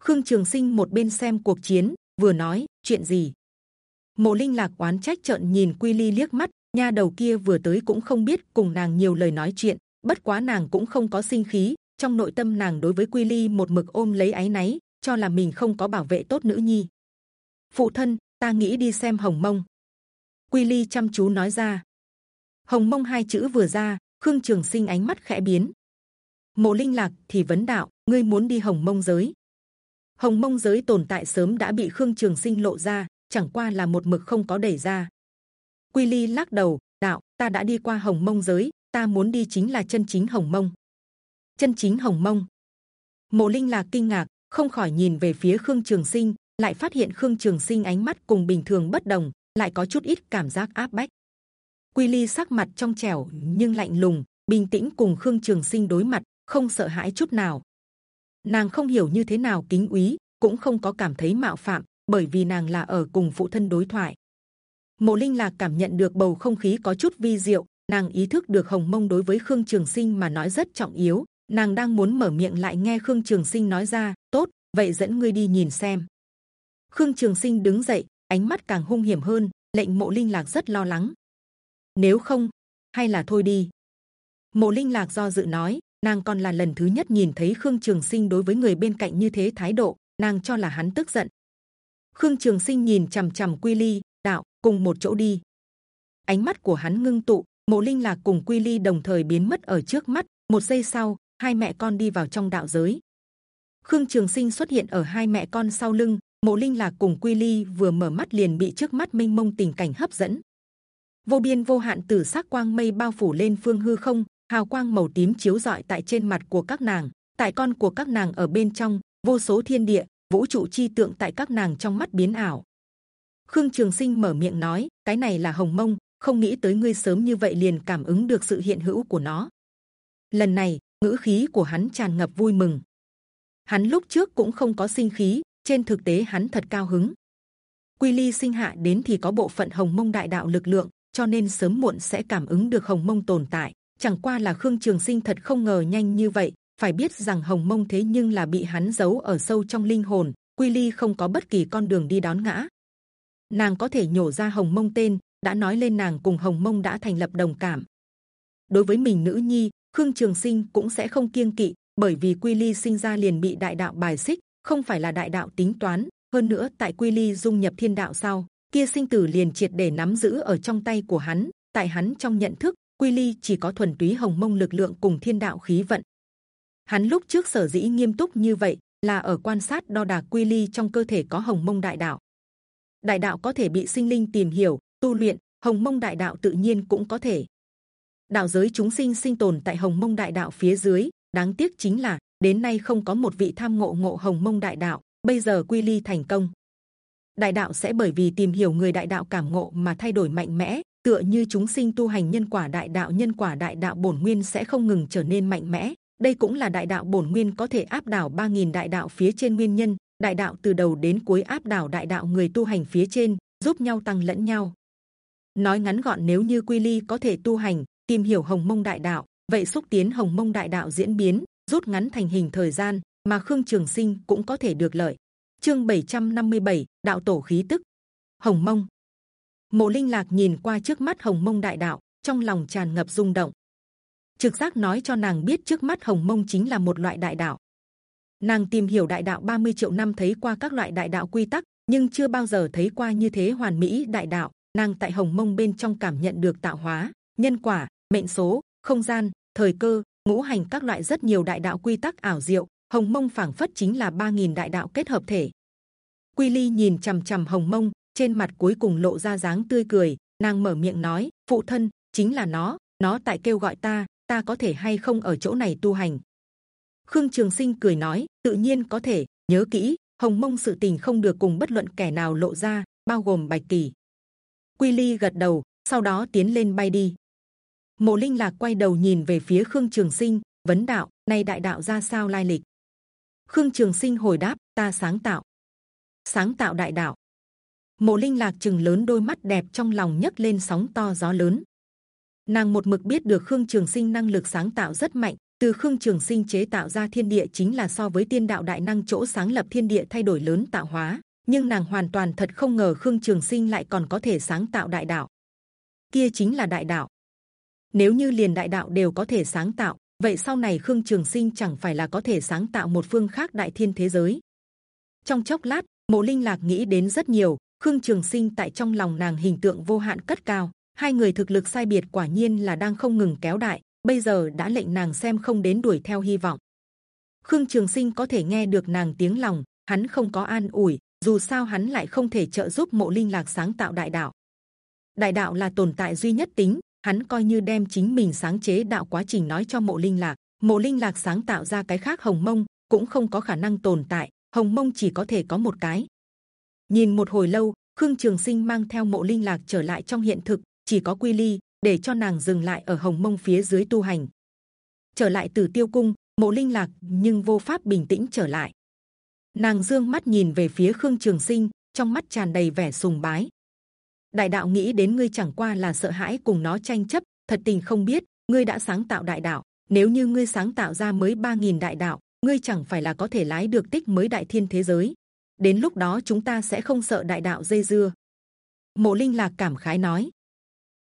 Speaker 1: Khương Trường Sinh một bên xem cuộc chiến, vừa nói chuyện gì. Mộ Linh lạc oán trách trợn nhìn Quy Ly liếc mắt, nha đầu kia vừa tới cũng không biết cùng nàng nhiều lời nói chuyện, bất quá nàng cũng không có sinh khí, trong nội tâm nàng đối với Quy Ly một mực ôm lấy ái náy, cho là mình không có bảo vệ tốt nữ nhi. Phụ thân, ta nghĩ đi xem Hồng Mông. Quy Ly chăm chú nói ra. Hồng Mông hai chữ vừa ra, Khương Trường Sinh ánh mắt khẽ biến. Mộ Linh Lạc thì vấn đạo, ngươi muốn đi Hồng Mông giới? Hồng Mông giới tồn tại sớm đã bị Khương Trường Sinh lộ ra, chẳng qua là một mực không có đẩy ra. Quy Ly lắc đầu, đạo, ta đã đi qua Hồng Mông giới, ta muốn đi chính là chân chính Hồng Mông. Chân chính Hồng Mông. Mộ Linh Lạc kinh ngạc, không khỏi nhìn về phía Khương Trường Sinh, lại phát hiện Khương Trường Sinh ánh mắt cùng bình thường bất đồng, lại có chút ít cảm giác áp bách. Quy Ly sắc mặt trong trẻo nhưng lạnh lùng, bình tĩnh cùng Khương Trường Sinh đối mặt, không sợ hãi chút nào. Nàng không hiểu như thế nào kính úy, cũng không có cảm thấy mạo phạm, bởi vì nàng là ở cùng phụ thân đối thoại. Mộ Linh lạc cảm nhận được bầu không khí có chút vi diệu, nàng ý thức được Hồng Mông đối với Khương Trường Sinh mà nói rất trọng yếu. Nàng đang muốn mở miệng lại nghe Khương Trường Sinh nói ra, tốt, vậy dẫn ngươi đi nhìn xem. Khương Trường Sinh đứng dậy, ánh mắt càng hung hiểm hơn, lệnh Mộ Linh lạc rất lo lắng. Nếu không, hay là thôi đi. Mộ Linh lạc do dự nói, nàng còn là lần thứ nhất nhìn thấy Khương Trường Sinh đối với người bên cạnh như thế thái độ, nàng cho là hắn tức giận. Khương Trường Sinh nhìn c h ầ m c h ầ m Quy Ly, đạo cùng một chỗ đi. Ánh mắt của hắn ngưng tụ, Mộ Linh lạc cùng Quy Ly đồng thời biến mất ở trước mắt. Một giây sau, hai mẹ con đi vào trong đạo giới. Khương Trường Sinh xuất hiện ở hai mẹ con sau lưng. Mộ Linh là cùng Quy Ly vừa mở mắt liền bị trước mắt mênh mông tình cảnh hấp dẫn. Vô biên vô hạn tử sắc quang mây bao phủ lên phương hư không, hào quang màu tím chiếu rọi tại trên mặt của các nàng, tại con của các nàng ở bên trong, vô số thiên địa, vũ trụ chi tượng tại các nàng trong mắt biến ảo. Khương Trường Sinh mở miệng nói, cái này là Hồng Mông, không nghĩ tới ngươi sớm như vậy liền cảm ứng được sự hiện hữu của nó. Lần này, ngữ khí của hắn tràn ngập vui mừng. Hắn lúc trước cũng không có sinh khí, trên thực tế hắn thật cao hứng. Quy Ly sinh hạ đến thì có bộ phận Hồng Mông đại đạo lực lượng, cho nên sớm muộn sẽ cảm ứng được Hồng Mông tồn tại chẳng qua là khương trường sinh thật không ngờ nhanh như vậy phải biết rằng hồng mông thế nhưng là bị hắn giấu ở sâu trong linh hồn quy ly không có bất kỳ con đường đi đón ngã nàng có thể nhổ ra hồng mông tên đã nói lên nàng cùng hồng mông đã thành lập đồng cảm đối với mình nữ nhi khương trường sinh cũng sẽ không kiêng kỵ, bởi vì quy ly sinh ra liền bị đại đạo bài xích, không phải là đại đạo tính toán. Hơn nữa, tại quy ly dung nhập thiên đạo sau, kia sinh tử liền triệt để nắm giữ ở trong tay của hắn. Tại hắn trong nhận thức, quy ly chỉ có thuần túy hồng mông lực lượng cùng thiên đạo khí vận. Hắn lúc trước sở dĩ nghiêm túc như vậy là ở quan sát đo đạc quy ly trong cơ thể có hồng mông đại đạo. Đại đạo có thể bị sinh linh tìm hiểu, tu luyện, hồng mông đại đạo tự nhiên cũng có thể đạo giới chúng sinh sinh tồn tại hồng mông đại đạo phía dưới. Đáng tiếc chính là, đến nay không có một vị tham ngộ ngộ hồng mông đại đạo. Bây giờ quy ly thành công. Đại đạo sẽ bởi vì tìm hiểu người đại đạo cảm ngộ mà thay đổi mạnh mẽ. Tựa như chúng sinh tu hành nhân quả đại đạo, nhân quả đại đạo bổn nguyên sẽ không ngừng trở nên mạnh mẽ. Đây cũng là đại đạo bổn nguyên có thể áp đảo 3.000 đại đạo phía trên nguyên nhân. Đại đạo từ đầu đến cuối áp đảo đại đạo người tu hành phía trên, giúp nhau tăng lẫn nhau. Nói ngắn gọn, nếu như quy ly có thể tu hành tìm hiểu hồng mông đại đạo. Vậy xúc tiến hồng mông đại đạo diễn biến rút ngắn thành hình thời gian mà khương trường sinh cũng có thể được lợi. Chương 757, đạo tổ khí tức. Hồng mông. Mộ linh lạc nhìn qua trước mắt hồng mông đại đạo trong lòng tràn ngập rung động. Trực giác nói cho nàng biết trước mắt hồng mông chính là một loại đại đạo. Nàng tìm hiểu đại đạo 30 triệu năm thấy qua các loại đại đạo quy tắc nhưng chưa bao giờ thấy qua như thế hoàn mỹ đại đạo. Nàng tại hồng mông bên trong cảm nhận được tạo hóa nhân quả mệnh số, không gian, thời cơ, ngũ hành các loại rất nhiều đại đạo quy tắc ảo diệu. Hồng mông phảng phất chính là 3.000 đại đạo kết hợp thể. Quy ly nhìn c h ầ m c h ầ m hồng mông, trên mặt cuối cùng lộ ra dáng tươi cười. Nàng mở miệng nói, phụ thân, chính là nó. Nó tại kêu gọi ta ta có thể hay không ở chỗ này tu hành? Khương trường sinh cười nói, tự nhiên có thể. Nhớ kỹ, hồng mông sự tình không được cùng bất luận kẻ nào lộ ra, bao gồm bạch kỳ. Quy ly gật đầu, sau đó tiến lên bay đi mộ linh lạc quay đầu nhìn về phía khương trường sinh, vấn đạo, nay đại đạo ra sao lai lịch? Khương trường sinh hồi đáp, ta sáng tạo. Sáng tạo đại đạo. Mộ linh lạc chừng lớn đôi mắt đẹp trong lòng nhấc lên sóng to gió lớn. Nàng một mực biết được khương trường sinh năng lực sáng tạo rất mạnh, từ khương trường sinh chế tạo ra thiên địa chính là so với tiên đạo đại năng chỗ sáng lập thiên địa thay đổi lớn tạo hóa, nhưng nàng hoàn toàn thật không ngờ khương trường sinh lại còn có thể sáng tạo đại đạo. Kia chính là đại đạo nếu như liền đại đạo đều có thể sáng tạo, vậy sau này Khương Trường Sinh chẳng phải là có thể sáng tạo một phương khác đại thiên thế giới? Trong chốc lát, Mộ Linh Lạc nghĩ đến rất nhiều. Khương Trường Sinh tại trong lòng nàng hình tượng vô hạn cất cao. Hai người thực lực sai biệt quả nhiên là đang không ngừng kéo đại. Bây giờ đã lệnh nàng xem không đến đuổi theo hy vọng. Khương Trường Sinh có thể nghe được nàng tiếng lòng, hắn không có an ủi. Dù sao hắn lại không thể trợ giúp Mộ Linh Lạc sáng tạo đại đạo. Đại đạo là tồn tại duy nhất tính, hắn coi như đem chính mình sáng chế đạo quá trình nói cho mộ linh lạc. Mộ linh lạc sáng tạo ra cái khác hồng mông, cũng không có khả năng tồn tại. Hồng mông chỉ có thể có một cái. Nhìn một hồi lâu, khương trường sinh mang theo mộ linh lạc trở lại trong hiện thực, chỉ có quy ly, để cho nàng dừng lại ở hồng mông phía dưới tu hành. Trở lại từ tiêu cung, mộ linh lạc nhưng vô pháp bình tĩnh trở lại. Nàng dương mắt nhìn về phía khương trường sinh, trong mắt tràn đầy vẻ sùng bái đại đạo nghĩ đến ngươi chẳng qua là sợ hãi cùng nó tranh chấp, thật tình không biết, ngươi đã sáng tạo đại đạo. Nếu như ngươi sáng tạo ra mới 3.000 đại đạo, ngươi chẳng phải là có thể lái được tích mới đại thiên thế giới. Đến lúc đó chúng ta sẽ không sợ đại đạo dây dưa. Mộ linh lạc cảm khái nói.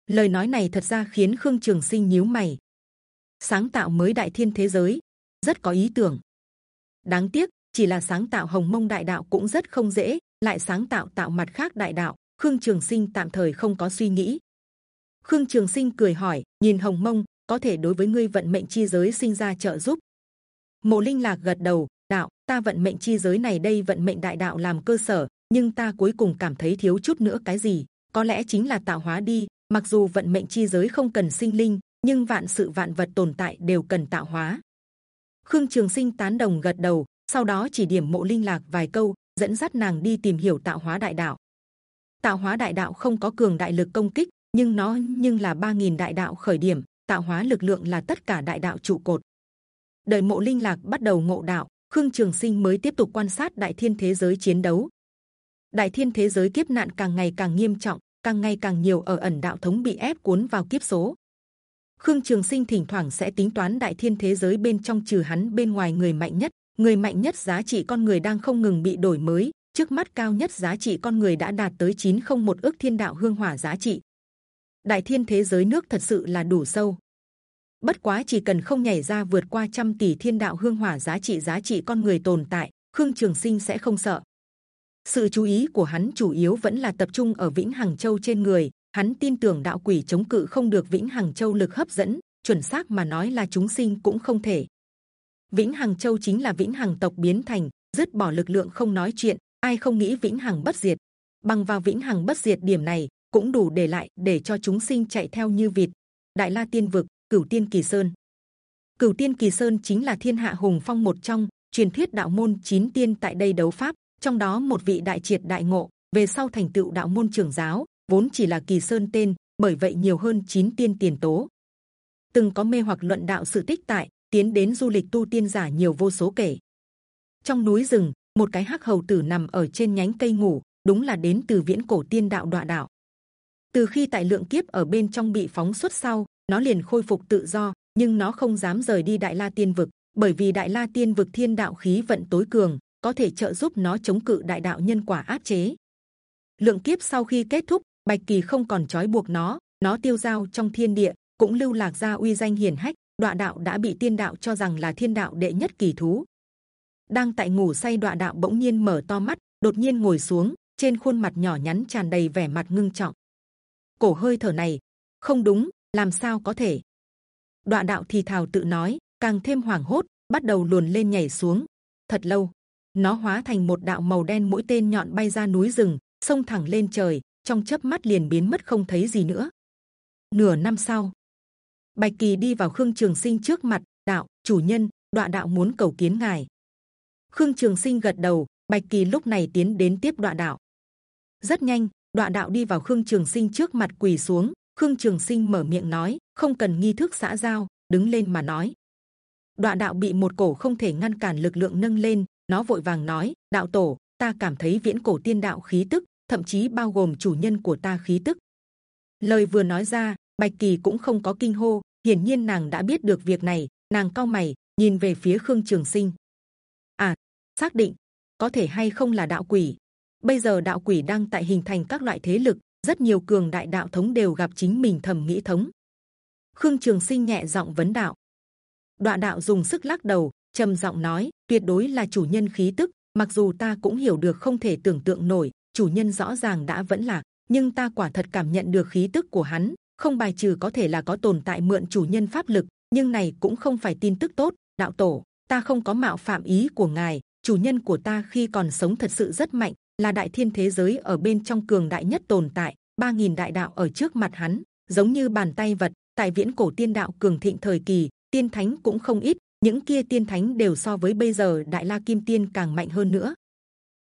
Speaker 1: Lời nói này thật ra khiến khương trường sinh nhíu mày. Sáng tạo mới đại thiên thế giới, rất có ý tưởng. Đáng tiếc, chỉ là sáng tạo hồng mông đại đạo cũng rất không dễ, lại sáng tạo tạo mặt khác đại đạo. Khương Trường Sinh tạm thời không có suy nghĩ. Khương Trường Sinh cười hỏi, nhìn Hồng Mông có thể đối với ngươi vận mệnh chi giới sinh ra trợ giúp. Mộ Linh Lạc gật đầu, đạo, ta vận mệnh chi giới này đây vận mệnh đại đạo làm cơ sở, nhưng ta cuối cùng cảm thấy thiếu chút nữa cái gì, có lẽ chính là tạo hóa đi. Mặc dù vận mệnh chi giới không cần sinh linh, nhưng vạn sự vạn vật tồn tại đều cần tạo hóa. Khương Trường Sinh tán đồng gật đầu, sau đó chỉ điểm mộ linh lạc vài câu, dẫn dắt nàng đi tìm hiểu tạo hóa đại đạo tạo hóa đại đạo không có cường đại lực công kích, nhưng nó nhưng là 3.000 đại đạo khởi điểm, tạo hóa lực lượng là tất cả đại đạo trụ cột. Đời mộ linh lạc bắt đầu ngộ đạo, khương trường sinh mới tiếp tục quan sát đại thiên thế giới chiến đấu. Đại thiên thế giới kiếp nạn càng ngày càng nghiêm trọng, càng ngày càng nhiều ở ẩn đạo thống bị ép cuốn vào kiếp số. Khương trường sinh thỉnh thoảng sẽ tính toán đại thiên thế giới bên trong trừ hắn bên ngoài người mạnh nhất, người mạnh nhất giá trị con người đang không ngừng bị đổi mới trước mắt cao nhất giá trị con người đã đạt tới 9 không một ước thiên đạo hương hỏa giá trị. Đại thiên thế giới nước thật sự là đủ sâu. Bất quá chỉ cần không nhảy ra vượt qua trăm tỷ thiên đạo hương hỏa giá trị giá trị con người tồn tại, khương trường sinh sẽ không sợ. Sự chú ý của hắn chủ yếu vẫn là tập trung ở vĩnh hằng châu trên người. Hắn tin tưởng đạo quỷ chống cự không được vĩnh hằng châu lực hấp dẫn, chuẩn xác mà nói là chúng sinh cũng không thể. Vĩnh hằng châu chính là vĩnh hằng tộc biến thành, dứt bỏ lực lượng không nói chuyện ai không nghĩ vĩnh hằng bất diệt? Bằng vào vĩnh hằng bất diệt điểm này cũng đủ để lại, để cho chúng sinh chạy theo như vịt. Đại la tiên vực, cửu tiên kỳ sơn. Cửu tiên kỳ sơn chính là thiên hạ hùng phong một trong, truyền thuyết đạo môn chín tiên tại đây đấu pháp. Trong đó một vị đại triệt đại ngộ, về sau thành tựu đạo môn trưởng giáo, vốn chỉ là kỳ sơn tên, bởi vậy nhiều hơn chín tiên tiền tố. Từng có mê hoặc luận đạo sự tích tại, tiến đến du lịch tu tiên giả nhiều vô số kể. Trong núi rừng một cái hắc hầu tử nằm ở trên nhánh cây ngủ, đúng là đến từ viễn cổ tiên đạo đoạ đạo. Từ khi tại lượng kiếp ở bên trong bị phóng xuất sau, nó liền khôi phục tự do, nhưng nó không dám rời đi đại la tiên vực, bởi vì đại la tiên vực thiên đạo khí vận tối cường, có thể trợ giúp nó chống cự đại đạo nhân quả áp chế. Lượng kiếp sau khi kết thúc, bạch kỳ không còn trói buộc nó nó tiêu dao trong thiên địa, cũng lưu lạc ra uy danh hiển hách đoạ đạo đã bị tiên đạo cho rằng là thiên đạo đệ nhất kỳ thú đang tại ngủ say đọa đạo bỗng nhiên mở to mắt, đột nhiên ngồi xuống, trên khuôn mặt nhỏ nhắn tràn đầy vẻ mặt ngưng trọng. Cổ hơi thở này, không đúng, làm sao có thể? Đọa đạo thì thào tự nói, càng thêm hoảng hốt, bắt đầu luồn lên nhảy xuống. Thật lâu, nó hóa thành một đạo màu đen mũi tên nhọn bay ra núi rừng, xông thẳng lên trời, trong chớp mắt liền biến mất không thấy gì nữa. Nửa năm sau, bạch kỳ đi vào khương trường sinh trước mặt, đạo, chủ nhân, đọa đạo muốn cầu kiến ngài khương trường sinh gật đầu, bạch kỳ lúc này tiến đến tiếp đoạn đạo. Rất nhanh, Đoạn đạo đi vào khương trường sinh trước mặt quỳ xuống. Khương trường sinh mở miệng nói, không cần nghi thức xã giao, đứng lên mà nói. Đoạn đạo bị một cổ không thể ngăn cản lực lượng nâng lên, nó vội vàng nói, đạo tổ, ta cảm thấy viễn cổ tiên đạo khí tức, thậm chí bao gồm chủ nhân của ta khí tức. Lời vừa nói ra, bạch kỳ cũng không có kinh hô, hiển nhiên nàng đã biết được việc này, nàng cao mày, nhìn về phía khương trường sinh xác định, có thể hay không là đạo quỷ. Bây giờ đạo quỷ đang tại hình thành các loại thế lực, rất nhiều cường đại đạo thống đều gặp chính mình thầm nghĩ thống. Khương trường sinh nhẹ giọng vấn đạo. Đoạn đạo dùng sức lắc đầu, trầm giọng nói, tuyệt đối là chủ nhân khí tức, mặc dù ta cũng hiểu được không thể tưởng tượng nổi, chủ nhân rõ ràng đã vẫn là, nhưng ta quả thật cảm nhận được khí tức của hắn, không bài trừ có thể là có tồn tại mượn chủ nhân pháp lực, nhưng này cũng không phải tin tức tốt, đạo tổ, ta không có mạo phạm ý của ngài chủ nhân của ta khi còn sống thật sự rất mạnh, là đại thiên thế giới ở bên trong cường đại nhất tồn tại, ba nghìn đại đạo ở trước mặt hắn, giống như bàn tay vật, tại viễn cổ tiên đạo cường thịnh thời kỳ, tiên thánh cũng không ít, những kia tiên thánh đều so với bây giờ đại la kim tiên càng mạnh hơn nữa.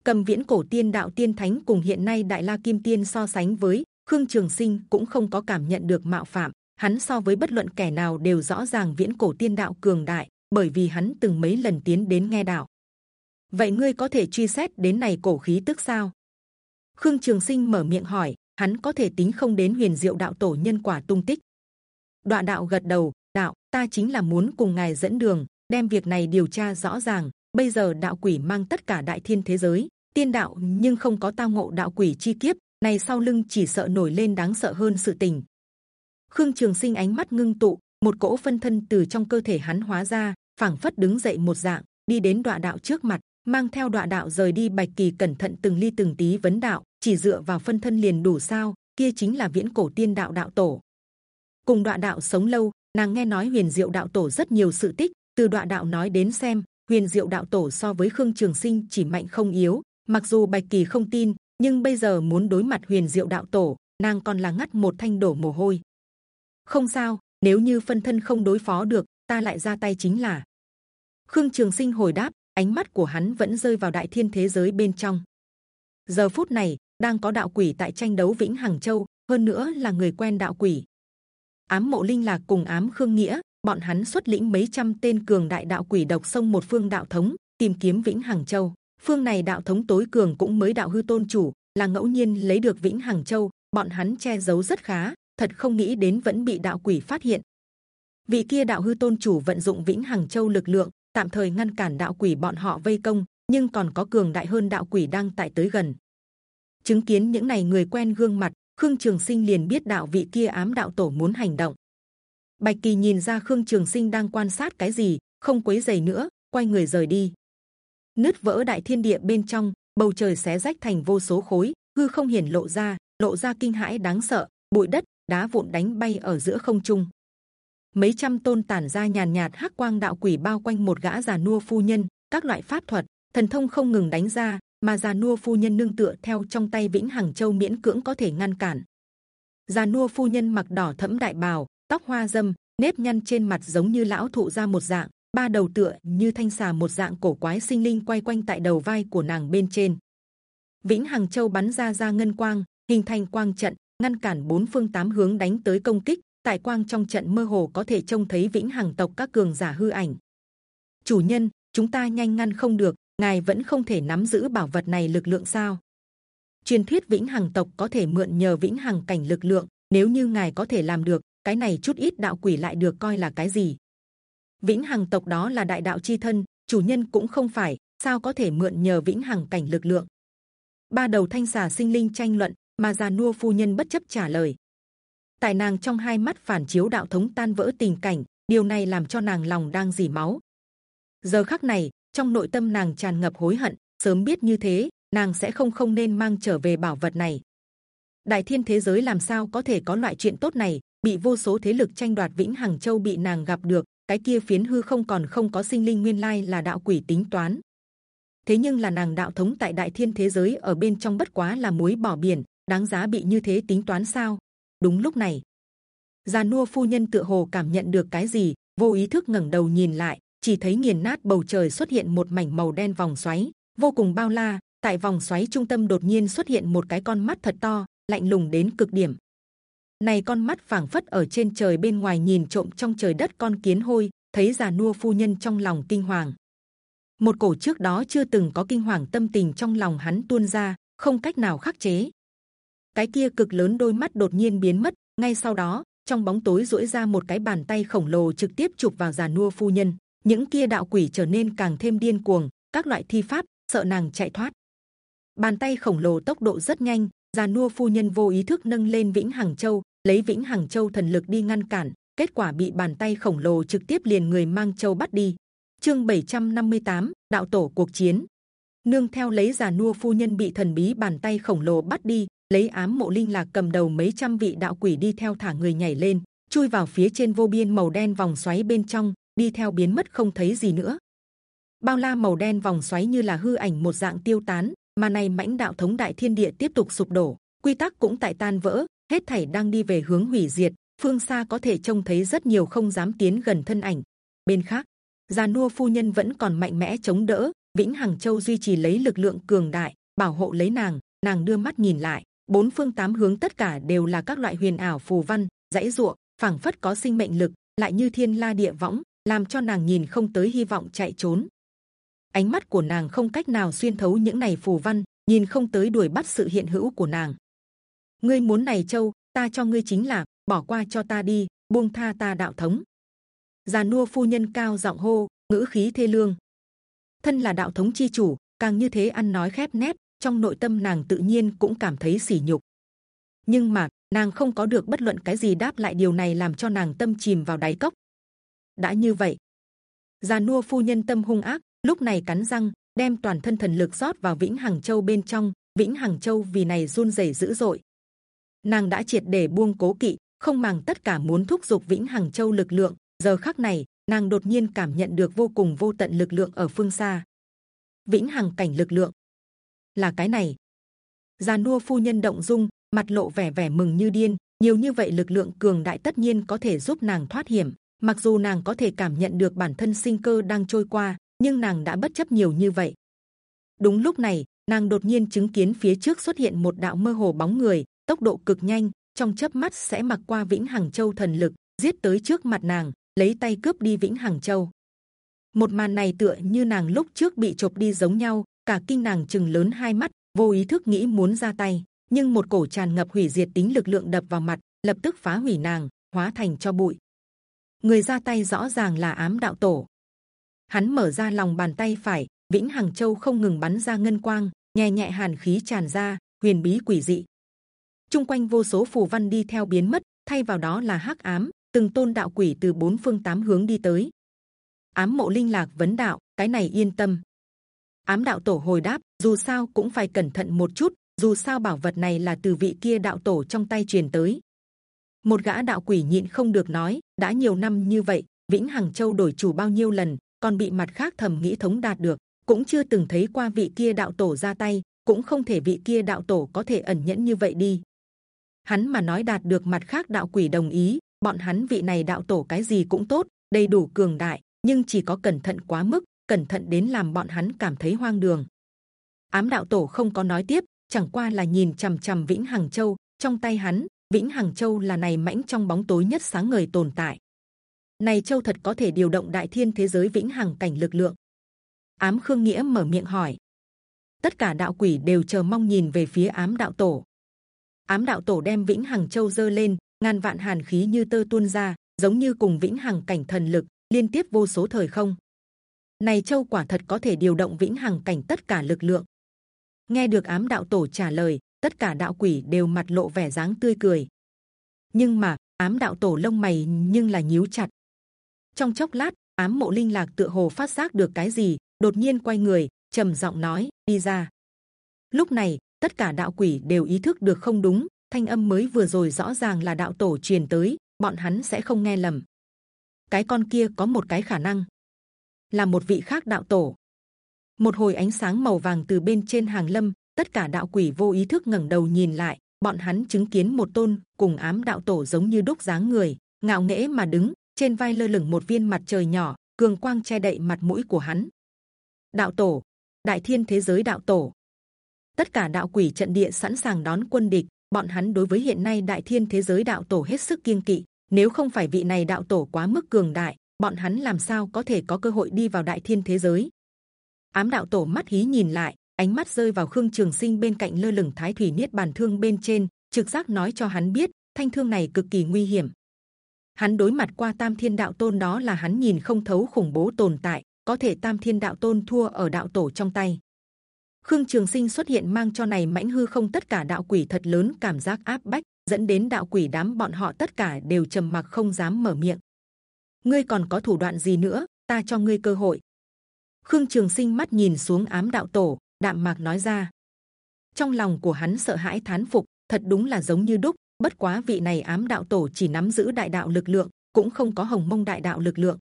Speaker 1: Cầm viễn cổ tiên đạo tiên thánh cùng hiện nay đại la kim tiên so sánh với khương trường sinh cũng không có cảm nhận được mạo phạm, hắn so với bất luận kẻ nào đều rõ ràng viễn cổ tiên đạo cường đại, bởi vì hắn từng mấy lần tiến đến nghe đạo vậy ngươi có thể truy xét đến này cổ khí tức sao? Khương trường sinh mở miệng hỏi, hắn có thể tính không đến huyền diệu đạo tổ nhân quả tung tích. Đoạn đạo gật đầu, đạo, ta chính là muốn cùng ngài dẫn đường, đem việc này điều tra rõ ràng. Bây giờ đạo quỷ mang tất cả đại thiên thế giới, tiên đạo nhưng không có tao ngộ đạo quỷ chi kiếp, này sau lưng chỉ sợ nổi lên đáng sợ hơn sự tình. Khương trường sinh ánh mắt ngưng tụ, một cỗ phân thân từ trong cơ thể hắn hóa ra, phảng phất đứng dậy một dạng, đi đến đoạn đạo trước mặt mang theo đoạn đạo rời đi bạch kỳ cẩn thận từng ly từng tí vấn đạo, chỉ dựa vào phân thân liền đủ sao, kia chính là viễn cổ tiên đạo đạo tổ. Cùng đoạn đạo sống lâu, nàng nghe nói huyền diệu đạo tổ rất nhiều sự tích, từ đoạn đạo nói đến xem, huyền diệu đạo tổ so với khương trường sinh chỉ mạnh không yếu, mặc dù bạch kỳ không tin, nhưng bây giờ muốn đối mặt huyền diệu đạo tổ, nàng còn là ngắt một thanh đổ mồ hôi. Không sao, nếu như phân thân không đối phó được, ta lại ra tay chính là. Khương trường sinh hồi đáp ánh mắt của hắn vẫn rơi vào đại thiên thế giới bên trong. Giờ phút này, đang có đạo quỷ tại tranh đấu vĩnh hằng châu, hơn nữa là người quen đạo quỷ. Ám mộ linh lạc cùng ám khương nghĩa, bọn hắn xuất lĩnh mấy trăm tên cường đại đạo quỷ độc sông một phương đạo thống, tìm kiếm vĩnh hằng châu. Phương này đạo thống tối cường cũng mới đạo hư tôn chủ, là ngẫu nhiên lấy được vĩnh hằng châu, bọn hắn che giấu rất khá, thật không nghĩ đến vẫn bị đạo quỷ phát hiện. Vị kia đạo hư tôn chủ vận dụng vĩnh hằng châu lực lượng tạm thời ngăn cản đạo quỷ bọn họ vây công nhưng còn có cường đại hơn đạo quỷ đang tại tới gần chứng kiến những này người quen gương mặt khương trường sinh liền biết đạo vị kia ám đạo tổ muốn hành động Bạch Kỳ nhìn ra Khương Trường Sinh đang quan sát cái gì, không quấy giày nữa, quay người rời đi. Nứt vỡ đại thiên địa bên trong, bầu trời xé rách thành vô số khối, hư không hiển lộ ra, lộ ra kinh hãi đáng sợ, bụi đất, đá vụn đánh bay ở giữa không trung. Mấy trăm tôn tản ra nhàn nhạt hắc quang đạo quỷ bao quanh một gã già nua phu nhân, các loại pháp thuật, thần thông không ngừng đánh ra, mà già nua phu nhân nương tựa theo trong tay vĩnh hằng châu miễn cưỡng có thể ngăn cản. già nua phu nhân mặc đỏ thẫm đại bào, tóc hoa dâm, nếp nhăn trên mặt giống như lão thụ ra một dạng, ba đầu tựa như thanh xà một dạng cổ quái sinh linh quay quanh tại đầu vai của nàng bên trên. Vĩnh Hằng Châu bắn ra ra ngân quang, hình thành quang trận, ngăn cản bốn phương tám hướng đánh tới công kích. Tại quang trong trận mơ hồ có thể trông thấy Vĩnh Hằng tộc các cường giả hư ảnh. Chủ nhân, chúng ta nhanh ngăn không được, ngài vẫn không thể nắm giữ bảo vật này lực lượng sao? Truyền thuyết Vĩnh Hằng tộc có thể mượn nhờ Vĩnh Hằng cảnh lực lượng, nếu như ngài có thể làm được, cái này chút ít đạo quỷ lại được coi là cái gì? Vĩnh Hằng tộc đó là đại đạo chi thân, chủ nhân cũng không phải, sao có thể mượn nhờ Vĩnh Hằng cảnh lực lượng? Ba đầu thanh xà sinh linh tranh luận, mà già nua phu nhân bất chấp trả lời. Tại nàng trong hai mắt phản chiếu đạo thống tan vỡ tình cảnh, điều này làm cho nàng lòng đang dỉ máu. Giờ khắc này, trong nội tâm nàng tràn ngập hối hận. Sớm biết như thế, nàng sẽ không không nên mang trở về bảo vật này. Đại thiên thế giới làm sao có thể có loại chuyện tốt này? Bị vô số thế lực tranh đoạt vĩnh hằng châu bị nàng gặp được, cái kia phiến hư không còn không có sinh linh nguyên lai là đạo quỷ tính toán. Thế nhưng là nàng đạo thống tại đại thiên thế giới ở bên trong bất quá là muối bỏ biển, đáng giá bị như thế tính toán sao? Đúng lúc này, già nua phu nhân tựa hồ cảm nhận được cái gì, vô ý thức ngẩng đầu nhìn lại, chỉ thấy nghiền nát bầu trời xuất hiện một mảnh màu đen vòng xoáy, vô cùng bao la. Tại vòng xoáy trung tâm đột nhiên xuất hiện một cái con mắt thật to, lạnh lùng đến cực điểm. Này con mắt phảng phất ở trên trời bên ngoài nhìn trộm trong trời đất con kiến hôi, thấy già nua phu nhân trong lòng kinh hoàng. Một cổ trước đó chưa từng có kinh hoàng tâm tình trong lòng hắn tuôn ra, không cách nào khắc chế. Cái kia cực lớn đôi mắt đột nhiên biến mất, ngay sau đó trong bóng tối duỗi ra một cái bàn tay khổng lồ trực tiếp chụp vào già nua phu nhân. Những kia đạo quỷ trở nên càng thêm điên cuồng các loại thi pháp sợ nàng chạy thoát. Bàn tay khổng lồ tốc độ rất nhanh già nua phu nhân vô ý thức nâng lên vĩnh hằng châu lấy vĩnh hằng châu thần lực đi ngăn cản kết quả bị bàn tay khổng lồ trực tiếp liền người mang châu bắt đi. Chương 758, đạo tổ cuộc chiến. Nương theo lấy già nua phu nhân bị thần bí bàn tay khổng lồ bắt đi lấy ám mộ linh lạc cầm đầu mấy trăm vị đạo quỷ đi theo thả người nhảy lên, chui vào phía trên vô biên màu đen vòng xoáy bên trong, đi theo biến mất không thấy gì nữa. Bao la màu đen vòng xoáy như là hư ảnh một dạng tiêu tán, mà này mãnh đạo thống đại thiên địa tiếp tục sụp đổ, quy tắc cũng tại tan vỡ, hết thảy đang đi về hướng hủy diệt, phương xa có thể trông thấy rất nhiều không dám tiến gần thân ảnh. Bên khác, già nua phu nhân vẫn còn mạnh mẽ chống đỡ, vĩnh hằng châu duy trì lấy lực lượng cường đại, bảo hộ lấy nàng nàng đưa mắt nhìn lại bốn phương tám hướng tất cả đều là các loại huyền ảo phù văn, dãy ruộng, phảng phất có sinh mệnh lực, lại như thiên la địa võng, làm cho nàng nhìn không tới hy vọng chạy trốn. Ánh mắt của nàng không cách nào xuyên thấu những này phù văn, nhìn không tới đuổi bắt sự hiện hữu của nàng. Ngươi muốn này châu, ta cho ngươi chính là, bỏ qua cho ta đi, buông tha ta đạo thống. Già nua phu nhân cao giọng hô, ngữ khí thê lương. Thân là đạo thống chi chủ, càng như thế ăn nói khép nép trong nội tâm nàng tự nhiên cũng cảm thấy sỉ nhục. Nhưng mà, nàng không có được bất luận cái gì đáp lại điều này làm cho nàng tâm chìm vào đáy cốc. Đã như vậy, già nua phu nhân tâm hung ác, lúc này cắn răng, đem toàn thân thần lực rót vào vĩnh hằng châu bên trong. Vĩnh hằng châu vì này run rẩy dữ dội. Nàng đã triệt để buông cố kỵ, không màng tất cả muốn thúc giục vĩnh hằng châu lực lượng. Giờ khắc này, nàng đột nhiên cảm nhận được vô cùng vô tận lực lượng ở phương xa. Vĩnh hằng cảnh lực lượng là cái này. Già nua phu nhân động dung, mặt lộ vẻ vẻ mừng như điên. Nhiều như vậy lực lượng cường đại tất nhiên có thể giúp nàng thoát hiểm. Mặc dù nàng có thể cảm nhận được bản thân sinh cơ đang trôi qua, nhưng nàng đã bất chấp nhiều như vậy. Đúng lúc này, nàng đột nhiên chứng kiến phía trước xuất hiện một đạo mơ hồ bóng người, tốc độ cực nhanh, trong chớp mắt sẽ mặc qua vĩnh hằng châu thần lực, giết tới trước mặt nàng, lấy tay cướp đi vĩnh hằng châu. Một màn này tựa như nàng lúc trước bị chộp đi giống nhau cả kinh nàng chừng lớn hai mắt vô ý thức nghĩ muốn ra tay nhưng một cổ tràn ngập hủy diệt tính lực lượng đập vào mặt lập tức phá hủy nàng hóa thành cho bụi người ra tay rõ ràng là ám đạo tổ hắn mở ra lòng bàn tay phải vĩnh hằng châu không ngừng bắn ra ngân quang nhẹ nhẹ hàn khí tràn ra huyền bí quỷ dị chung quanh vô số phù văn đi theo biến mất thay vào đó là hắc ám từng tôn đạo quỷ từ bốn phương tám hướng đi tới. Ám mộ linh lạc vấn đạo, cái này yên tâm. Ám đạo tổ hồi đáp, dù sao cũng phải cẩn thận một chút, dù sao bảo vật này là từ vị kia đạo tổ trong tay truyền tới. Một gã đạo quỷ nhịn không được nói, đã nhiều năm như vậy, Vĩnh Hằng Châu đổi chủ bao nhiêu lần, còn bị mặt khác thầm nghĩ thống đạt được, cũng chưa từng thấy qua vị kia đạo tổ ra tay, cũng không thể vị kia đạo tổ có thể ẩn nhẫn như vậy đi. Hắn mà nói đạt được mặt khác đạo quỷ đồng ý, bọn hắn vị này đạo tổ cái gì cũng tốt, đầy đủ cường đại, nhưng chỉ có cẩn thận quá mức, cẩn thận đến làm bọn hắn cảm thấy hoang đường. Ám đạo tổ không có nói tiếp, chẳng qua là nhìn c h ầ m c h ầ m Vĩnh Hằng Châu trong tay hắn. Vĩnh Hằng Châu là này mãnh trong bóng tối nhất sáng người tồn tại. Này Châu thật có thể điều động đại thiên thế giới Vĩnh Hằng cảnh lực lượng. Ám Khương Nghĩa mở miệng hỏi. Tất cả đạo quỷ đều chờ mong nhìn về phía ám đạo tổ. Ám đạo tổ đem Vĩnh Hằng Châu dơ lên, ngàn vạn hàn khí như tơ tuôn ra, giống như cùng Vĩnh Hằng cảnh thần lực liên tiếp vô số thời không. Này Châu quả thật có thể điều động Vĩnh Hằng cảnh tất cả lực lượng. Nghe được ám đạo tổ trả lời, tất cả đạo quỷ đều mặt lộ vẻ dáng tươi cười. Nhưng mà, ám đạo tổ lông mày nhưng là nhíu chặt. Trong chốc lát, ám mộ linh lạc tựa hồ phát giác được cái gì, đột nhiên quay người, trầm giọng nói, đi ra. Lúc này, tất cả đạo quỷ đều ý thức được không đúng, thanh âm mới vừa rồi rõ ràng là đạo tổ truyền tới, bọn hắn sẽ không nghe lầm. Cái con kia có một cái khả năng là một vị khác đạo tổ. Một hồi ánh sáng màu vàng từ bên trên hàng lâm, tất cả đạo quỷ vô ý thức ngẩng đầu nhìn lại, bọn hắn chứng kiến một tôn cùng ám đạo tổ giống như đúc dáng người, ngạo nghễ mà đứng, trên vai lơ lửng một viên mặt trời nhỏ, cường quang che đậy mặt mũi của hắn. Đạo tổ, đại thiên thế giới đạo tổ. Tất cả đạo quỷ trận địa sẵn sàng đón quân địch, bọn hắn đối với hiện nay đại thiên thế giới đạo tổ hết sức kiên kỵ. Nếu không phải vị này đạo tổ quá mức cường đại bọn hắn làm sao có thể có cơ hội đi vào đại thiên thế giới? Ám đạo tổ mắt hí nhìn lại, ánh mắt rơi vào khương trường sinh bên cạnh lơ lửng thái thủy niết bàn thương bên trên, trực giác nói cho hắn biết, thanh thương này cực kỳ nguy hiểm. Hắn đối mặt qua tam thiên đạo tôn đó là hắn nhìn không thấu khủng bố tồn tại, có thể tam thiên đạo tôn thua ở đạo tổ trong tay. Khương trường sinh xuất hiện mang cho này mãnh hư không tất cả đạo quỷ thật lớn cảm giác áp bách, dẫn đến đạo quỷ đám bọn họ tất cả đều trầm mặc không dám mở miệng ngươi còn có thủ đoạn gì nữa ta cho ngươi cơ hội Khương Trường Sinh mắt nhìn xuống ám đạo tổ, đạm mạc nói ra. Trong lòng của hắn sợ hãi thán phục, thật đúng là giống như đúc. Bất quá vị này ám đạo tổ chỉ nắm giữ đại đạo lực lượng, cũng không có hồng mông đại đạo lực lượng.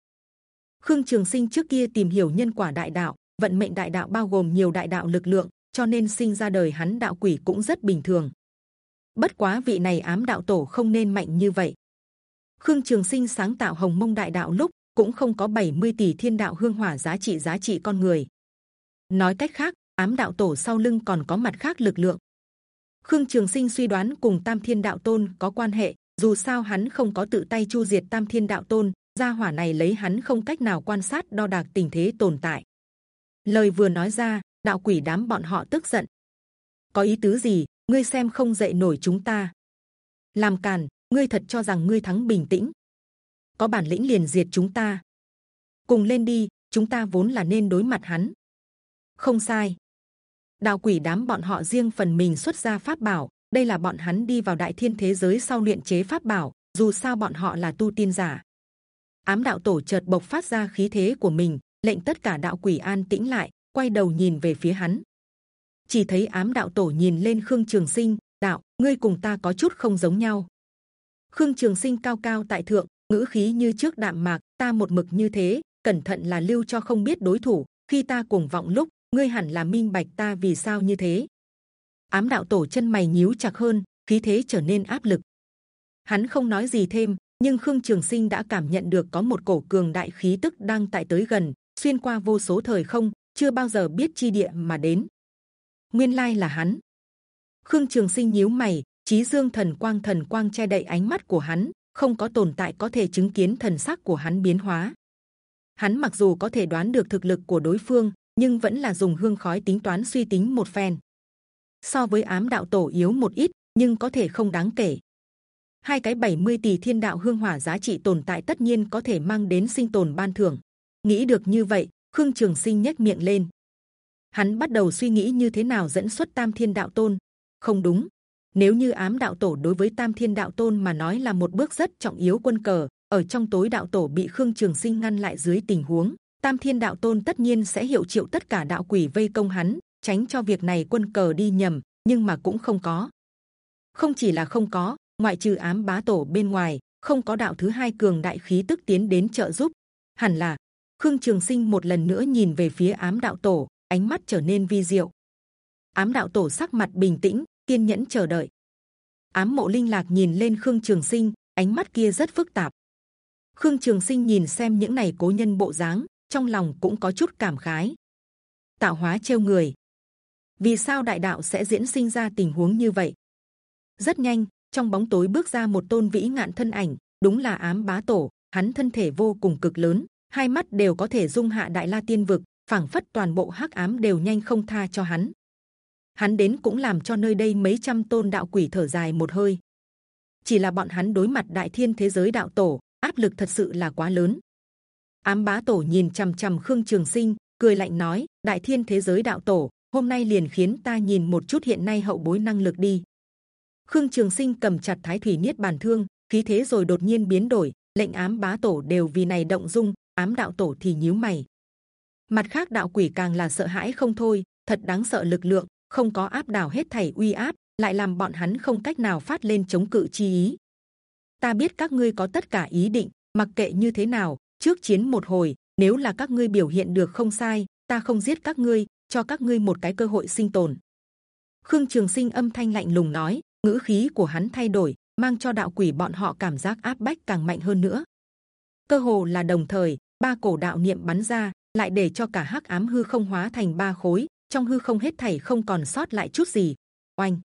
Speaker 1: Khương Trường Sinh trước kia tìm hiểu nhân quả đại đạo, vận mệnh đại đạo bao gồm nhiều đại đạo lực lượng, cho nên sinh ra đời hắn đạo quỷ cũng rất bình thường. Bất quá vị này ám đạo tổ không nên mạnh như vậy. Khương Trường Sinh sáng tạo hồng mông đại đạo lúc cũng không có 70 tỷ thiên đạo hương hỏa giá trị giá trị con người. Nói cách khác, ám đạo tổ sau lưng còn có mặt khác lực lượng. Khương Trường Sinh suy đoán cùng Tam Thiên Đạo Tôn có quan hệ. Dù sao hắn không có tự tay chu diệt Tam Thiên Đạo Tôn, gia hỏa này lấy hắn không cách nào quan sát đo đạc tình thế tồn tại. Lời vừa nói ra, đạo quỷ đám bọn họ tức giận. Có ý tứ gì? Ngươi xem không dậy nổi chúng ta. Làm càn, ngươi thật cho rằng ngươi thắng bình tĩnh? có bản lĩnh liền diệt chúng ta. Cùng lên đi, chúng ta vốn là nên đối mặt hắn. Không sai. Đạo quỷ đám bọn họ riêng phần mình xuất ra pháp bảo. Đây là bọn hắn đi vào đại thiên thế giới sau luyện chế pháp bảo. Dù sao bọn họ là tu tiên giả. Ám đạo tổ chợt bộc phát ra khí thế của mình. Lệnh tất cả đạo quỷ an tĩnh lại, quay đầu nhìn về phía hắn. Chỉ thấy ám đạo tổ nhìn lên khương trường sinh. Đạo, ngươi cùng ta có chút không giống nhau khương trường sinh cao cao tại thượng, ngữ khí như trước đạm mạc, ta một mực như thế, cẩn thận là lưu cho không biết đối thủ, khi ta cuồng vọng lúc, ngươi hẳn là minh bạch ta vì sao như thế. Ám đạo tổ chân mày nhíu chặt hơn, khí thế trở nên áp lực. Hắn không nói gì thêm, nhưng khương trường sinh đã cảm nhận được có một cổ cường đại khí tức đang tại tới gần, xuyên qua vô số thời không, chưa bao giờ biết chi địa mà đến. Nguyên lai là hắn. Khương trường sinh nhíu mày Chí dương thần quang thần quang che đậy ánh mắt của hắn không có tồn tại có thể chứng kiến thần sắc của hắn biến hóa. Hắn mặc dù có thể đoán được thực lực của đối phương, nhưng vẫn là dùng hương khói tính toán suy tính một phen. So với ám đạo tổ yếu một ít, nhưng có thể không đáng kể. Hai cái 70 tỷ thiên đạo hương hỏa giá trị tồn tại tất nhiên có thể mang đến sinh tồn ban thưởng. Nghĩ được như vậy, Khương Trường Sinh nhếch miệng lên. Hắn bắt đầu suy nghĩ như thế nào dẫn xuất Tam Thiên Đạo Tôn. Không đúng, nếu như ám đạo tổ đối với tam thiên đạo tôn mà nói là một bước rất trọng yếu quân cờ, ở trong tối đạo tổ bị khương trường sinh ngăn lại dưới tình huống, tam thiên đạo tôn tất nhiên sẽ hiệu triệu tất cả đạo quỷ vây công hắn, tránh cho việc này quân cờ đi nhầm, nhưng mà cũng không có. Không chỉ là không có, ngoại trừ ám bá tổ bên ngoài, không có đạo thứ hai cường đại khí tức tiến đến trợ giúp. Hẳn là, khương trường sinh một lần nữa nhìn về phía ám đạo tổ, ánh mắt trở nên vi diệu. Ám đạo tổ sắc mặt bình tĩnh kiên nhẫn chờ đợi. Ám mộ linh lạc nhìn lên khương trường sinh, ánh mắt kia rất phức tạp. Khương trường sinh nhìn xem những này cố nhân bộ dáng, trong lòng cũng có chút cảm khái. Tạo hóa trêu người. Vì sao đại đạo sẽ diễn sinh ra tình huống như vậy? Rất nhanh, trong bóng tối bước ra một tôn vĩ ngạn thân ảnh, đúng là ám bá tổ, hắn thân thể vô cùng cực lớn, hai mắt đều có thể dung hạ đại la tiên vực, phảng phất toàn bộ hắc ám đều nhanh không tha cho hắn hắn đến cũng làm cho nơi đây mấy trăm tôn đạo quỷ thở dài một hơi. Chỉ là bọn hắn đối mặt đại thiên thế giới đạo tổ, áp lực thật sự là quá lớn. Ám bá tổ nhìn c h ầ m c h ầ m khương trường sinh, cười lạnh nói, đại thiên thế giới đạo tổ, hôm nay liền khiến ta nhìn một chút hiện nay hậu bối năng lực đi. Khương trường sinh cầm chặt thái thủy niết bàn thương, khí thế rồi đột nhiên biến đổi, lệnh ám bá tổ đều vì này động dung, ám đạo tổ thì nhíu mày. Mặt khác đạo quỷ càng là sợ hãi không thôi, thật đáng sợ lực lượng không có áp đảo hết thảy uy áp, lại làm bọn hắn không cách nào phát lên chống cự chi ý. Ta biết các ngươi có tất cả ý định, mặc kệ như thế nào, trước chiến một hồi, nếu là các ngươi biểu hiện được không sai, ta không giết các ngươi, cho các ngươi một cái cơ hội sinh tồn. Khương trường sinh âm thanh lạnh lùng nói, ngữ khí của hắn thay đổi, mang cho đạo quỷ bọn họ cảm giác áp bách càng mạnh hơn nữa. Cơ hồ là đồng thời, ba cổ đạo niệm bắn ra, lại để cho cả hắc ám hư không hóa thành ba khối trong hư không hết thảy không còn sót lại chút gì. Oanh!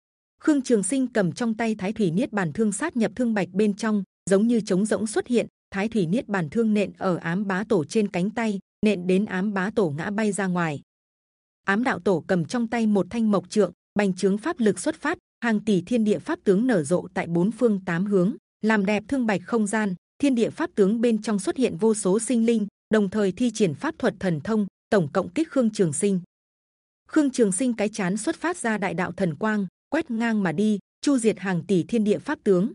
Speaker 1: Khương trường sinh cầm trong tay thái thủy niết bàn thương sát nhập thương bạch bên trong, giống như trống rỗng xuất hiện. Thái thủy niết bàn thương nện ở ám bá tổ trên cánh tay, nện đến ám bá tổ ngã bay ra ngoài. Ám đạo tổ cầm trong tay một thanh mộc trượng, bành trướng pháp lực xuất phát, hàng tỷ thiên địa pháp tướng nở rộ tại bốn phương tám hướng, làm đẹp thương bạch không gian. Thiên địa pháp tướng bên trong xuất hiện vô số sinh linh, đồng thời thi triển pháp thuật thần thông, tổng cộng kích khương trường sinh khương trường sinh cái chán xuất phát ra đại đạo thần quang, quét ngang mà đi, chu diệt hàng tỷ thiên địa pháp tướng.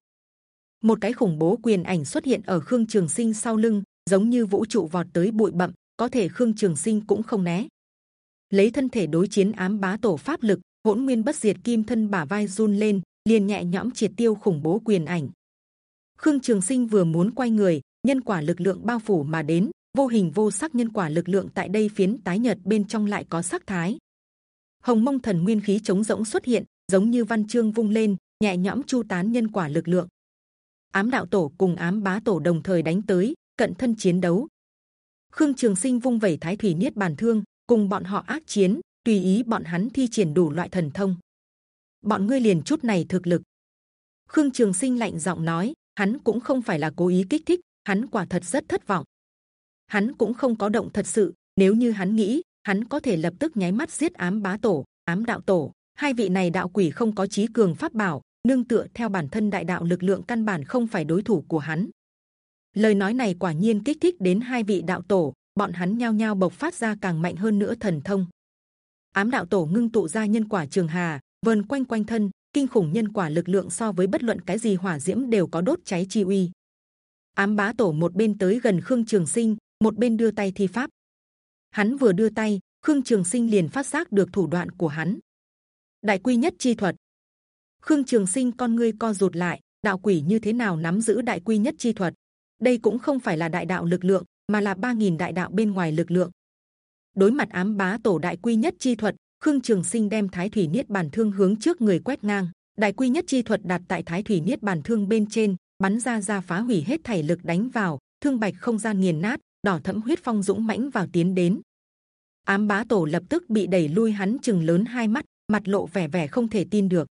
Speaker 1: Một cái khủng bố quyền ảnh xuất hiện ở khương trường sinh sau lưng, giống như vũ trụ vọt tới bụi bậm có thể khương trường sinh cũng không né. Lấy thân thể đối chiến ám bá tổ pháp lực, hỗn nguyên bất diệt kim thân bả vai run lên, liền nhẹ nhõm triệt tiêu khủng bố quyền ảnh. Khương trường sinh vừa muốn quay người, nhân quả lực lượng bao phủ mà đến, vô hình vô sắc nhân quả lực lượng tại đây phiến tái nhật bên trong lại có sắc thái hồng mông thần nguyên khí chống rỗng xuất hiện, giống như văn chương vung lên, nhẹ nhõm chu tán nhân quả lực lượng. Ám đạo tổ cùng ám bá tổ đồng thời đánh tới, cận thân chiến đấu. Khương trường sinh vung vẩy thái thủy niết bàn thương, cùng bọn họ ác chiến, tùy ý bọn hắn thi triển đủ loại thần thông. Bọn ngươi liền chút này thực lực. Khương trường sinh lạnh giọng nói, hắn cũng không phải là cố ý kích thích, hắn quả thật rất thất vọng. Hắn cũng không có động thật sự, nếu như hắn nghĩ hắn có thể lập tức nháy mắt giết ám bá tổ, ám đạo tổ. Hai vị này đạo quỷ không có trí cường pháp bảo, nương tựa theo bản thân đại đạo lực lượng căn bản không phải đối thủ của hắn. Lời nói này quả nhiên kích thích đến hai vị đạo tổ, bọn hắn nhao nhao bộc phát ra càng mạnh hơn nữa thần thông. Ám đạo tổ ngưng tụ ra nhân quả trường hà vần quanh quanh thân, kinh khủng nhân quả lực lượng so với bất luận cái gì hỏa diễm đều có đốt cháy chi uy. Ám bá tổ một bên tới gần khương trường sinh, một bên đưa tay thi pháp hắn vừa đưa tay, khương trường sinh liền phát giác được thủ đoạn của hắn. Đại quy nhất chi thuật. Khương trường sinh, con ngươi co rụt lại, đạo quỷ như thế nào nắm giữ đại quy nhất chi thuật? Đây cũng không phải là đại đạo lực lượng, mà là 3.000 đại đạo bên ngoài lực lượng. Đối mặt ám bá tổ đại quy nhất chi thuật, khương trường sinh đem thái thủy niết bàn thương hướng trước người quét ngang. Đại quy nhất chi thuật đặt tại thái thủy niết bàn thương bên trên, bắn ra ra phá hủy hết thảy lực đánh vào, thương bạch không gian nghiền nát đỏ thẫm huyết phong dũng mãnh vào tiến đến. Ám bá tổ lập tức bị đẩy lui, hắn chừng lớn hai mắt, mặt lộ vẻ vẻ không thể tin được.